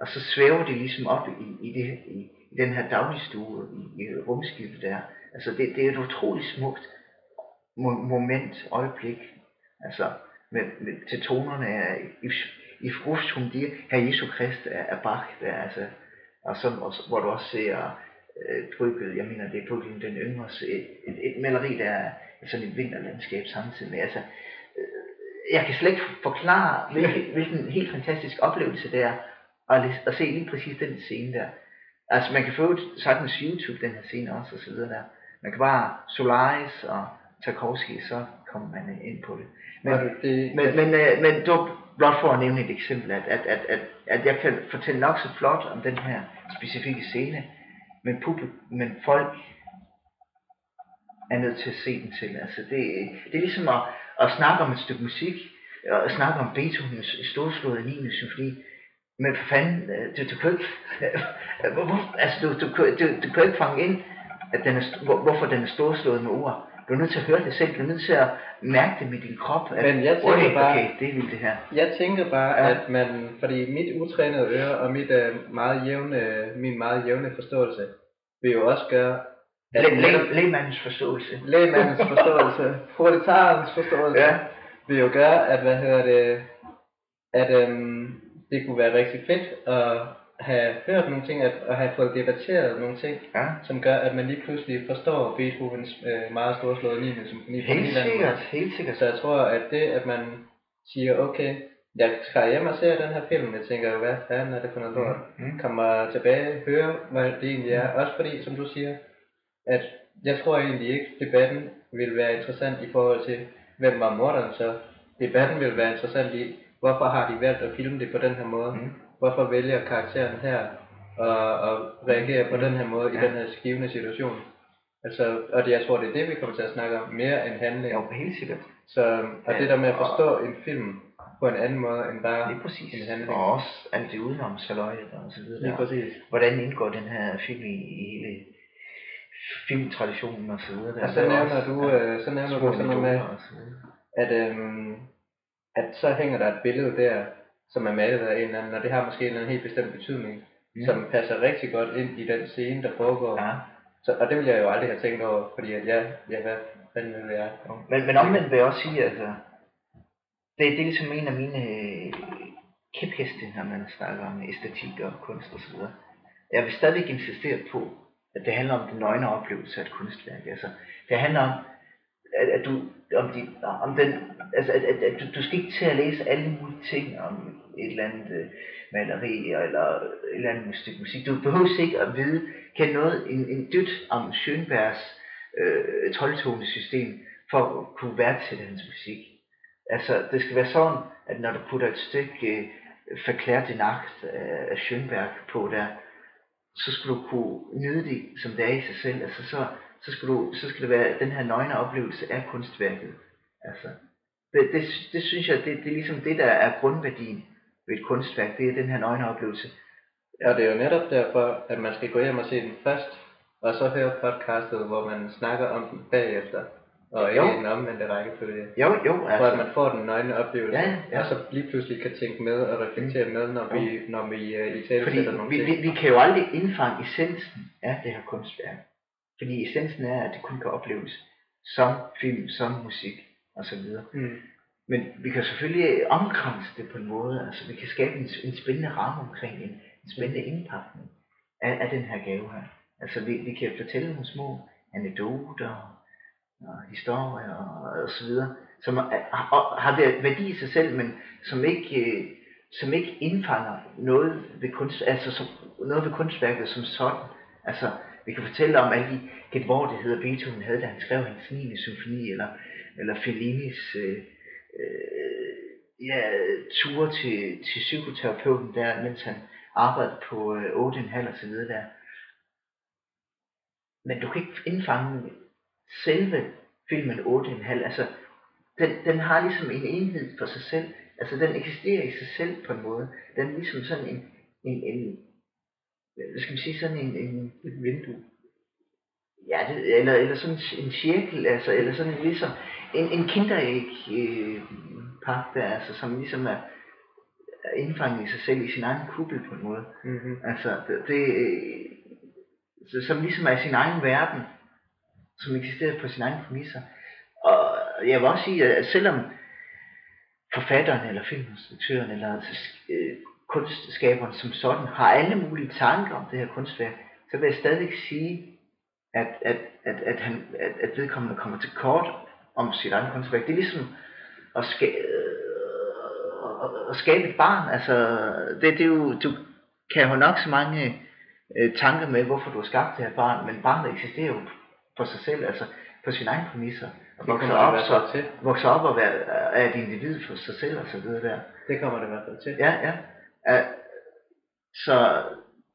og så svæver de ligesom op i, i, det, i, i den her dagligstue i, i rumskibet der. Altså det, det er et utroligt smukt moment, øjeblik, altså med, med, til tonerne af i, i Frust hun dir, her Jesu Krist af, af Bach der, altså, og så, og, så- hvor du også ser øh, Brygel, jeg mener det er Brygel den yngre, et, et, et maleri der er sådan et vinterlandskab samtidig med, altså øh, jeg kan slet ikke forklare, hvilken, hvilken helt fantastisk oplevelse det er, at, at se lige præcis den scene der. Altså man kan få sagtens YouTube den her scene også og så videre der. Man kan bare Solaris og Tarkovsky, så kommer man ind på det. Men, det, det, men, men, øh, men det var blot for at nævne et eksempel, at, at, at, at, at jeg kan fortælle nok så flot om den her specifikke scene, men, publik, men folk er nødt til at se den til. Altså det, det er ligesom at, at snakke om et stykke musik, og snakke om Beethovens storslåede 9. symfoni, men for fanden, øh, du, du kan ikke, altså du, du, du, du kan ikke fange ind, at den er, hvorfor den er storslået med ord. Du er nødt til at høre det selv, du er nødt til at mærke det med din krop. At, Men jeg tænker okay, bare- okay, det er vildt det her. Jeg tænker bare, Ja. at man, fordi mit utrænede øre og mit, uh, meget jævne, min meget jævne forståelse, vil jo også gøre, at Læ- læ- Lægmandens forståelse. lægmandens forståelse, proletarens forståelse, ja. vil jo gøre, at, hvad hedder det, at øhm, det kunne være rigtig fedt at have hørt nogle ting, at, at have fået debatteret nogle ting, Ja. som gør, at man lige pludselig forstår Beethovens øh, meget storslåede 9. symfoni Helt sikkert, helt sikkert. Så jeg tror, at det, at man siger, okay, jeg skal hjem og se den her film, jeg tænker, hvad fanden er det for noget lort? Mm. Kommer tilbage, høre, hvad det egentlig er. Også fordi, som du siger, at jeg tror egentlig ikke, debatten vil være interessant i forhold til, hvem var morderen så. Debatten vil være interessant i, hvorfor har de valgt at filme det på den her måde? Mm. Hvorfor vælger karakteren her og, og reagere på den her måde Ja. i den her skivende situation? Altså, og det, jeg tror, det er det, vi kommer til at snakke om, mere end handling. Jo, helt sikkert. Så, og Ja, det der med at og- forstå en film på en anden måde end bare Lige præcis. en handling. Og også alt det udenom saløjet og så videre. Lige præcis. Hvordan indgår den her film i, i hele filmtraditionen og så videre. Der. Og så er nævner du, ja, øh, så nævner du sådan noget med, og at, øhm, at så hænger der et billede der, som er malet af en eller anden, og det har måske en eller anden helt bestemt betydning, Mm. som passer rigtig godt ind i den scene, der foregår. Ja, Så, og det ville jeg jo aldrig have tænkt over, fordi at jeg, ja, hvad fanden vil jeg? Men, men omvendt vil jeg også sige, altså, det, det er ligesom en af mine øh, kæpheste, når man snakker om æstetik og kunst og så videre. Jeg vil stadigvæk insistere på, at det handler om den nøgne oplevelse af et kunstværk. Altså, det handler om, at, at du, om, de, om den, altså, at, at, at du, du skal ikke til at læse alle mulige ting om et eller andet øh, maleri eller et eller andet stykke musik. Du behøver ikke at vide, kan noget, en, en dyt om Schönbergs øh, 12-tonesystem for at kunne værdsætte hans musik. Altså, det skal være sådan, at når du putter et stykke øh, Verklært i nagt af Schönberg på der, så skal du kunne nyde det, som det er i sig selv. Altså, så, så, skal, du, så skal det være den her nøgne oplevelse af kunstværket. Altså, det, det, det synes jeg, det, det er ligesom det, der er grundværdien ved et kunstværk. Det er den her nøgne oplevelse. Ja, det er jo netop derfor, at man skal gå hjem og se den først, og så høre podcastet, hvor man snakker om den bagefter. Og ikke Jo. den omvendte rækkefølge. Jo, jo, For at altså. man får den nøgne oplevelse, Ja, ja. og så lige pludselig kan tænke med og reflektere med, når vi, når vi uh, i tale Fordi sætter nogle vi, ting. vi, vi kan jo aldrig indfange essensen af det her kunstværk. Fordi essensen er, at det kun kan opleves som film, som musik osv. Mm. Men vi kan selvfølgelig omkranse det på en måde, altså vi kan skabe en, en spændende ramme omkring en, en spændende indpakning af, af den her gave her. Altså vi, vi kan fortælle nogle små anekdoter og historier og, og så videre, som er, har det værdi i sig selv, men som ikke, øh, som ikke indfanger noget ved, kunst, altså som, noget ved kunstværket som sådan. Altså vi kan fortælle om alle de genvordigheder Beethoven havde, da han skrev hans 9. symfoni, eller, eller Fellinis øh, øh, ja, ture til, til psykoterapeuten der, mens han arbejdede på øh, 8,5 og så videre der. Men du kan ikke indfange selve filmen 8,5. Altså, den, den har ligesom en enhed for sig selv. Altså, den eksisterer i sig selv på en måde. Den er ligesom sådan en, en, en hvad skal man sige, sådan en, en Et vindue. Ja, det, eller, eller sådan en cirkel, altså, eller sådan en, ligesom en, en kinderæg øh, altså, som ligesom er, indfanget i sig selv i sin egen kuppel på en måde. Mm-hmm. Altså, det, det øh, som ligesom er i sin egen verden, som eksisterer på sin egen præmisser. Og jeg vil også sige, at selvom forfatteren, eller filminstruktøren, eller øh, kunstskaberen som sådan, har alle mulige tanker om det her kunstværk, så vil jeg stadig sige, at, at, at, at, han, at, at vedkommende kommer til kort om sit eget kunstværk. Det er ligesom at, ska, at skabe et barn. Altså, det, det er jo, du kan jo nok så mange øh, tanker med, hvorfor du har skabt det her barn, men barnet eksisterer jo for sig selv, altså på sine egne præmisser. Og vokser op, så, til. vokser op og være, er et individ for sig selv og så videre der. Det kommer det i hvert fald til. Ja, ja. Uh, så,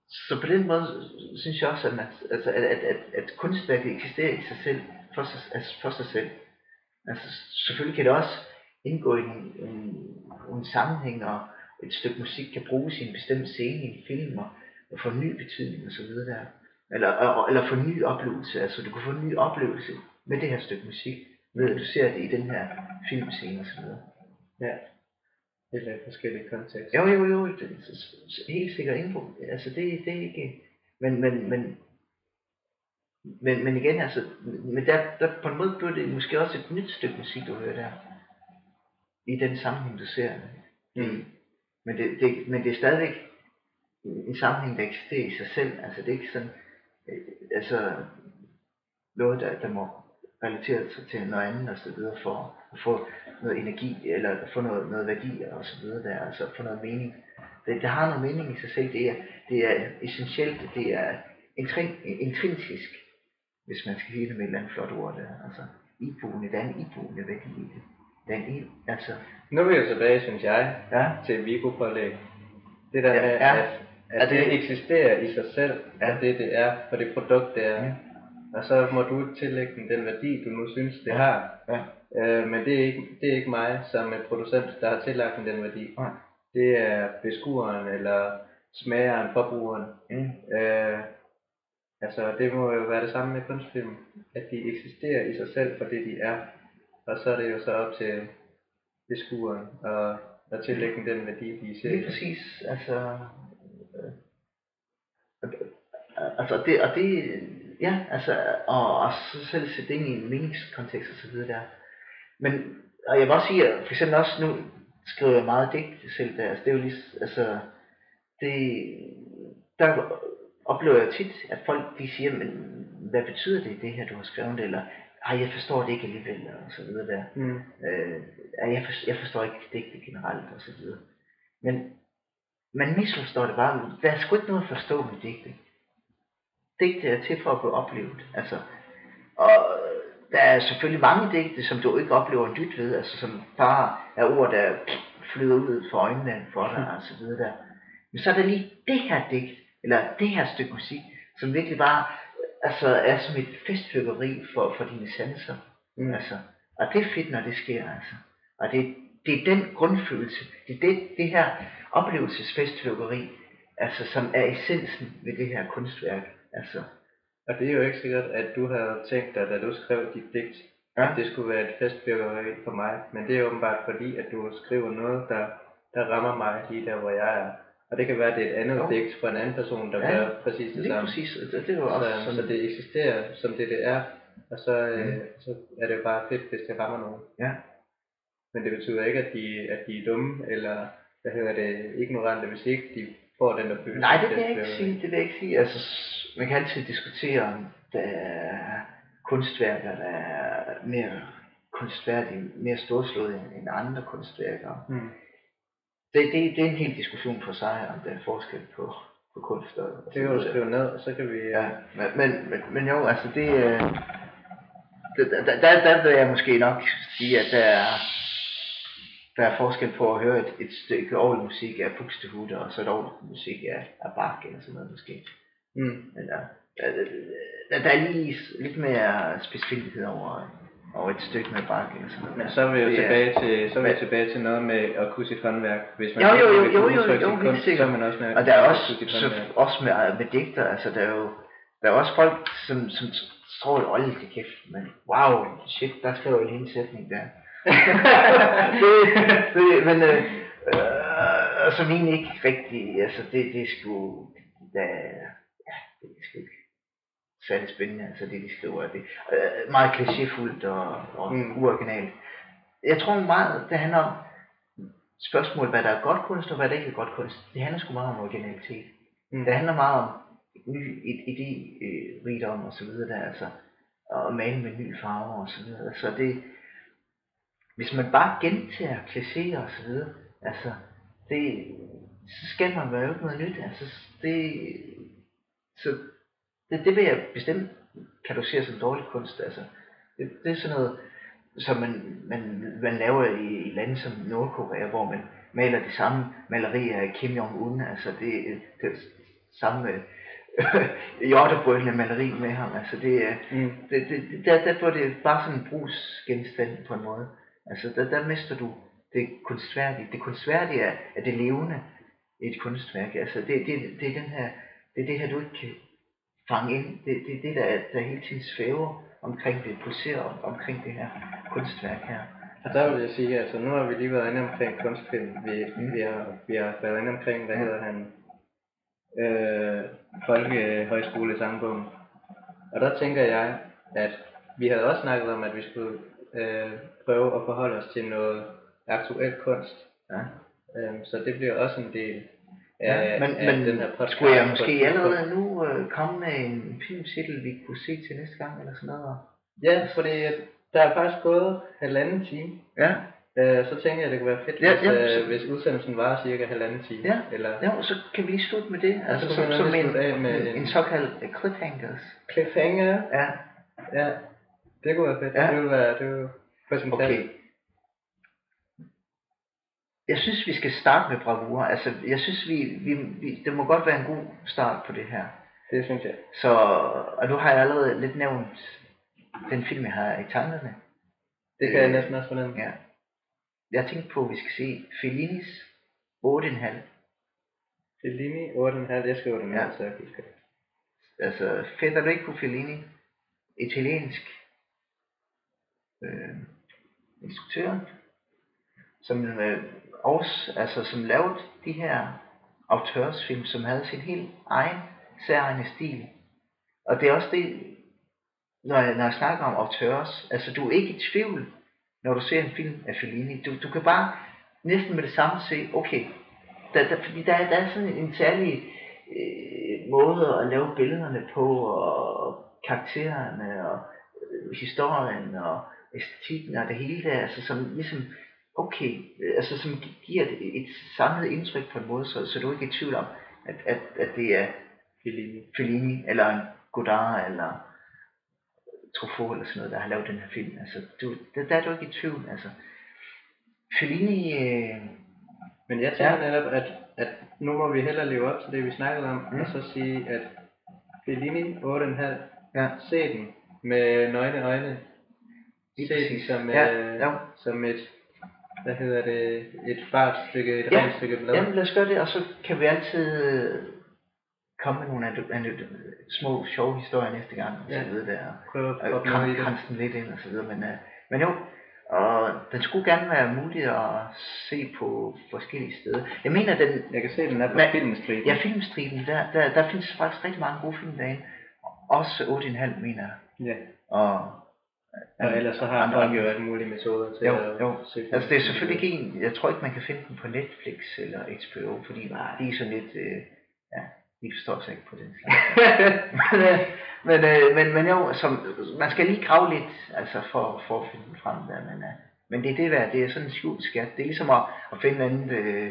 så på den måde synes jeg også, at, man, altså, at, at, at, at kunstværket eksisterer i sig selv, for sig, altså for sig selv. Altså selvfølgelig kan det også indgå i en, en, en sammenhæng, og et stykke musik kan bruges i en bestemt scene i en film, og, og få ny betydning og så videre der. Eller, og, eller få ny oplevelse, altså du kan få en ny oplevelse med det her stykke musik, ved at du ser det i den her filmscene og så videre. Ja. Eller i forskellige kontekster. Jo, jo, jo, det, helt sikkert indbrud. Altså, det, det er ikke... Men, men, men, men, men igen, altså, men der, der på en måde bliver det måske også et nyt stykke musik, du hører der. I den sammenhæng, du ser det. Mm. Men det, det, men det er stadigvæk en sammenhæng, der eksisterer i sig selv. Altså, det er ikke sådan, øh, altså, noget, der, der må relatere sig til noget andet og så videre, for at få noget energi, eller få noget, noget værdi og så videre der, altså få noget mening. Det, det har noget mening i sig selv, det er, det er essentielt, det er intrin, intrinsisk, hvis man skal det med et eller andet flot ord der, altså iboende, der er en iboende værdi i det. Der er en, altså, Nu er vi jo tilbage, synes jeg, ja, til Vigo-pålæg. Det der Ja, med, ja. at, at Ja, det, det- eksisterer i sig selv, Ja. og det det er, for det produkt det er. Ja. Og så må du tillægge den den værdi, du nu synes, det Ja. har. ja, Øh, men det er, ikke, det er ikke mig som en producent, der har tillagt den den værdi. Nej. Det er beskueren eller smageren, forbrugeren. mm, Øh, altså det må jo være det samme med kunstfilm, at de eksisterer i sig selv for det de er. Og så er det jo så op til beskueren og at tillægge den værdi, de ser. Lige præcis, altså, øh, altså det, og det, ja, altså, og, og så selv sætte det ind i en meningskontekst og så videre der. Men, og jeg vil også sige, at for eksempel også nu skriver jeg meget digt selv der, altså det er jo lige, altså, det, der oplever jeg tit, at folk de siger, men hvad betyder det, det her du har skrevet, eller ej, jeg forstår det ikke alligevel, og så videre der. Mm. Øh, jeg, forstår, jeg forstår ikke digte generelt, og så videre. Men man misforstår det bare. Der er sgu ikke noget at forstå med digte. Digte er til for at blive oplevet. Altså, og der er selvfølgelig mange digte, som du ikke oplever en dyt ved, altså som bare er ord, der flyder ud for øjnene for dig, og så videre der. Men så er der lige det her digt, eller det her stykke musik, som virkelig bare altså, er som et festfyrkeri for, for dine sanser. Mm. Altså, og det er fedt, når det sker, altså. Og det, det er den grundfølelse, det er det, det her oplevelsesfestfyrkeri, altså, som er essensen ved det her kunstværk. Altså, Og det er jo ikke sikkert, at du havde tænkt dig, da du skrev dit digt, Ja. at det skulle være et festfyrkeri for mig. Men det er åbenbart fordi, at du skriver noget, der, der rammer mig lige der, hvor jeg er. Og det kan være, at det er et andet Jo. digt fra en anden person, der Ja, gør præcis det lige samme. præcis, det, det var også Så, sådan, så det eksisterer som det, det er. Og så, øh, Mm. så er det jo bare fedt, hvis det rammer nogen. ja, Men det betyder ikke, at de, at de er dumme, eller hvad hedder det, ignorante, hvis ikke de får den der følelse. Nej, det vil jeg ikke sige. Det vil jeg ikke sige. Altså, man kan altid diskutere, om der er kunstværker, der er mere kunstværdige, mere storslåede end- end andre kunstværker. Mm. Det, det, det er en hel diskussion for sig, om der er forskel på, på kunst og, Det kan du skrive ned, og så kan vi... Ja, men, men, men, men jo, altså det... Øh, der, der, der, der vil jeg måske nok sige, at der er, der er forskel på at høre et, et stykke orgelmusik af Buxtehude, og så et orgelmusik af, af Bach eller sådan noget måske. Mm. Men der, der, der, der er lige lidt mere specifikhed over, over et stykke med Bach eller sådan noget. Men så er vi jo Det er- tilbage til, så er vi Men- tilbage til noget med at kunne sit håndværk. Hvis man Jo, jo, jo, vil jo, kunne jo, udtrykke jo, sin helt kunst, sikkert. Så er man også med Og der er at også, kunne sit så, håndværk. også med, med digter, altså der er jo der er også folk, som, som tror, at olde til kæft, men wow, shit, der jeg lige en sætning der. det, det, men, øh, øh, som egentlig ikke rigtig, altså det, det er sgu, da, ja, det er sgu ikke særlig spændende, altså det de skriver, det øh, meget klichéfuldt og, og Mm. uoriginalt. Jeg tror meget, det handler om spørgsmålet, hvad der er godt kunst og hvad der ikke er godt kunst. Det handler sgu meget om originalitet. Mm. Det handler meget om ny idérigdom og så videre der, altså, og male med ny farver og så videre. Så det, hvis man bare gentager klichéer og så videre, altså, det, så skal man være jo noget nyt, altså, det, så det, det vil jeg bestemt kategorisere som dårlig kunst, altså, det, det er sådan noget, som man, man, man laver i, i lande som Nordkorea, hvor man maler de samme malerier af Kim Jong-un, altså det, det samme øh, hjortebrølende maleri med ham, altså det, er- Mm. det, det, det der, der får det bare sådan en brugsgenstand på en måde. Altså der, der mister du det kunstværdige. Det kunstværdige er, er det levende i et kunstværk. Altså det, det, det er den her, det er det her, du ikke kan fange ind. Det, det er det, der, er- der hele tiden svæver omkring det, pulserer om, omkring det her kunstværk her. Og der vil jeg sige, altså nu har vi lige været inde omkring kunstfilm. Vi, Mm. vi, har, vi har været inde omkring, hvad hedder han, øh, Folkehøjskole sangbogen. Og der tænker jeg, at vi havde også snakket om, at vi skulle øh, prøve at forholde os til noget aktuel kunst. Ja. Øhm, så det bliver også en del Ja, men, af men den her podcast. skulle jeg måske allerede nu øh, komme med en filmtitel, vi kunne se til næste gang, eller sådan noget? Ja, fordi der er faktisk gået halvanden time. Ja, Øh, så tænker jeg, det kunne være fedt, Ja, hvis, ja, så- øh, hvis udsendelsen var cirka halvanden time. Ja, Eller ja, så kan vi lige slutte med det. Altså så som, som en, af med en, en- en såkaldt øh, cliffhangers. cliffhanger. Ja, Ja, det kunne være fedt. Ja. Det ville være, det ville være okay. Jeg synes, vi skal starte med bravur. Altså, jeg synes, vi, vi, vi, det må godt være en god start på det her. Det synes jeg. Så, og nu har jeg allerede lidt nævnt den film, jeg har i tankerne. Det kan jeg næsten også fornemme. Ja. Jeg tænkte på, at vi skal se Fellinis 8,5. Fellini, 8,5. Jeg skriver det ned, Ja. så jeg husker det. Altså Federico Fellini, italiensk øh, instruktør, som øh, også, altså som lavede de her autørsfilm, som havde sin helt egen særegne stil. Og det er også det, når jeg, når jeg snakker om auteurs, altså du er ikke i tvivl, når du ser en film af Fellini. Du, du kan bare næsten med det samme se, okay, der, der, fordi der, er- der er sådan en særlig øh, måde at lave billederne på, og karaktererne, og øh, historien, og æstetikken, og det hele der, altså som ligesom, okay, øh, altså som gi- giver et, et samlet indtryk på en måde, så, så du er ikke i tvivl om, at, at, at det er Fellini. Fellini, eller en Godard, eller Truffaut, eller sådan noget, der har lavet den her film. Altså, du, der, der er du ikke i tvivl, altså. Fellini, øh, Men jeg tænker ja. netop, at, at nu må vi hellere leve op til det, vi snakkede om, Mm. og så sige, at Fellini 8,5, ja, se den med nøgne øjne. Se den som, Ja, øh, ja. som et, hvad hedder det, et fartstykke, et Ja, rent stykke blad. Jamen lad os gøre det, og så kan vi altid øh, komme med nogle af de, små sjove historier næste gang, og så Ja. videre der, Prøv at kram, kranse den lidt ind, og så videre, men, øh, men jo, og den skulle gerne være mulig at se på forskellige steder. Jeg mener, den, Jeg kan se, den er på Men- Filmstriben. ja, filmstriben, der, der, der findes faktisk rigtig mange gode film derinde, også 8,5 mener jeg, ja. og Og ellers så har andre- folk jo alle mulige metoder til Jo, at jo. se film. Altså det er selvfølgelig ikke en, jeg tror ikke man kan finde den på Netflix eller HBO, fordi de er sådan lidt, øh, ja, de forstår sig ikke på den slags. men, øh, men, øh, men, men jo, som, man skal lige grave lidt, altså for, for at finde den frem der, men, øh, men det er det værd, det er sådan en skjult skat. Det er ligesom at, at finde en anden øh,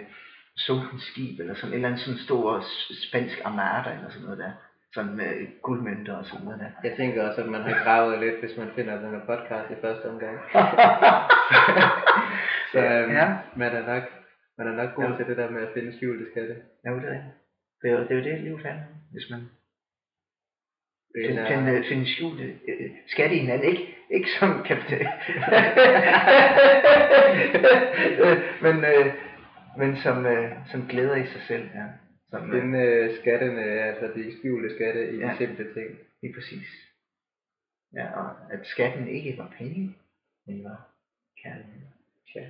sunken skib, eller sådan en eller anden sådan stor spansk armada, eller sådan noget der, sådan med guldmønter og sådan noget der. Jeg tænker også, at man har gravet lidt, hvis man finder den her podcast i første omgang. Så øhm, Ja. man, er nok, man er nok god Ja. til det der med at finde skjulte skatte. Ja, det er det. Det er, jo- det er jo det, handler om, hvis man Det Finde, er- finde, finde skjulte øh, skatte i hinanden. Ikke, ikke som kapital. Øh, men, øh, men som, øh, som glæder i sig selv. Ja. Som, øh, Finde øh, skattene, altså de skjulte skatte i Ja. de simple ting. lige præcis. Ja, og at skatten ikke var penge, men var kærlighed. Ja.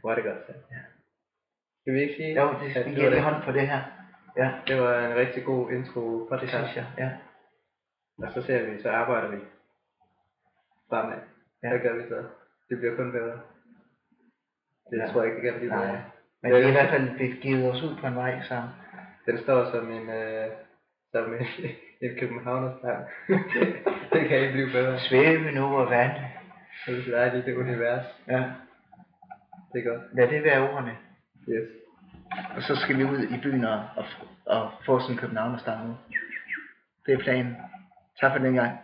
Hvor er det godt sagt. Ja. Skal vi ikke sige, Jo, det at vi det, give var lige det, hånd på det her. Ja, det var en rigtig god intro det podcast, synes jeg. Ja. og så ser vi, så arbejder vi fremad. Ja. Hvad gør vi så? Det bliver kun bedre. Det Ja. tror jeg ikke kan blive bedre. Men vi har i hvert fald begivet os ud på en vej sammen. Den står som en, øh, som en, en københavnerstang. det kan ikke blive bedre. Svæve nu over vand. Det er dejligt, det univers. Ja. Det er godt. Lad det være ordene. Yes. Og så skal vi ud i byen og, og, og få sådan en københavnerstang nu. Det er planen. Tak for den gang.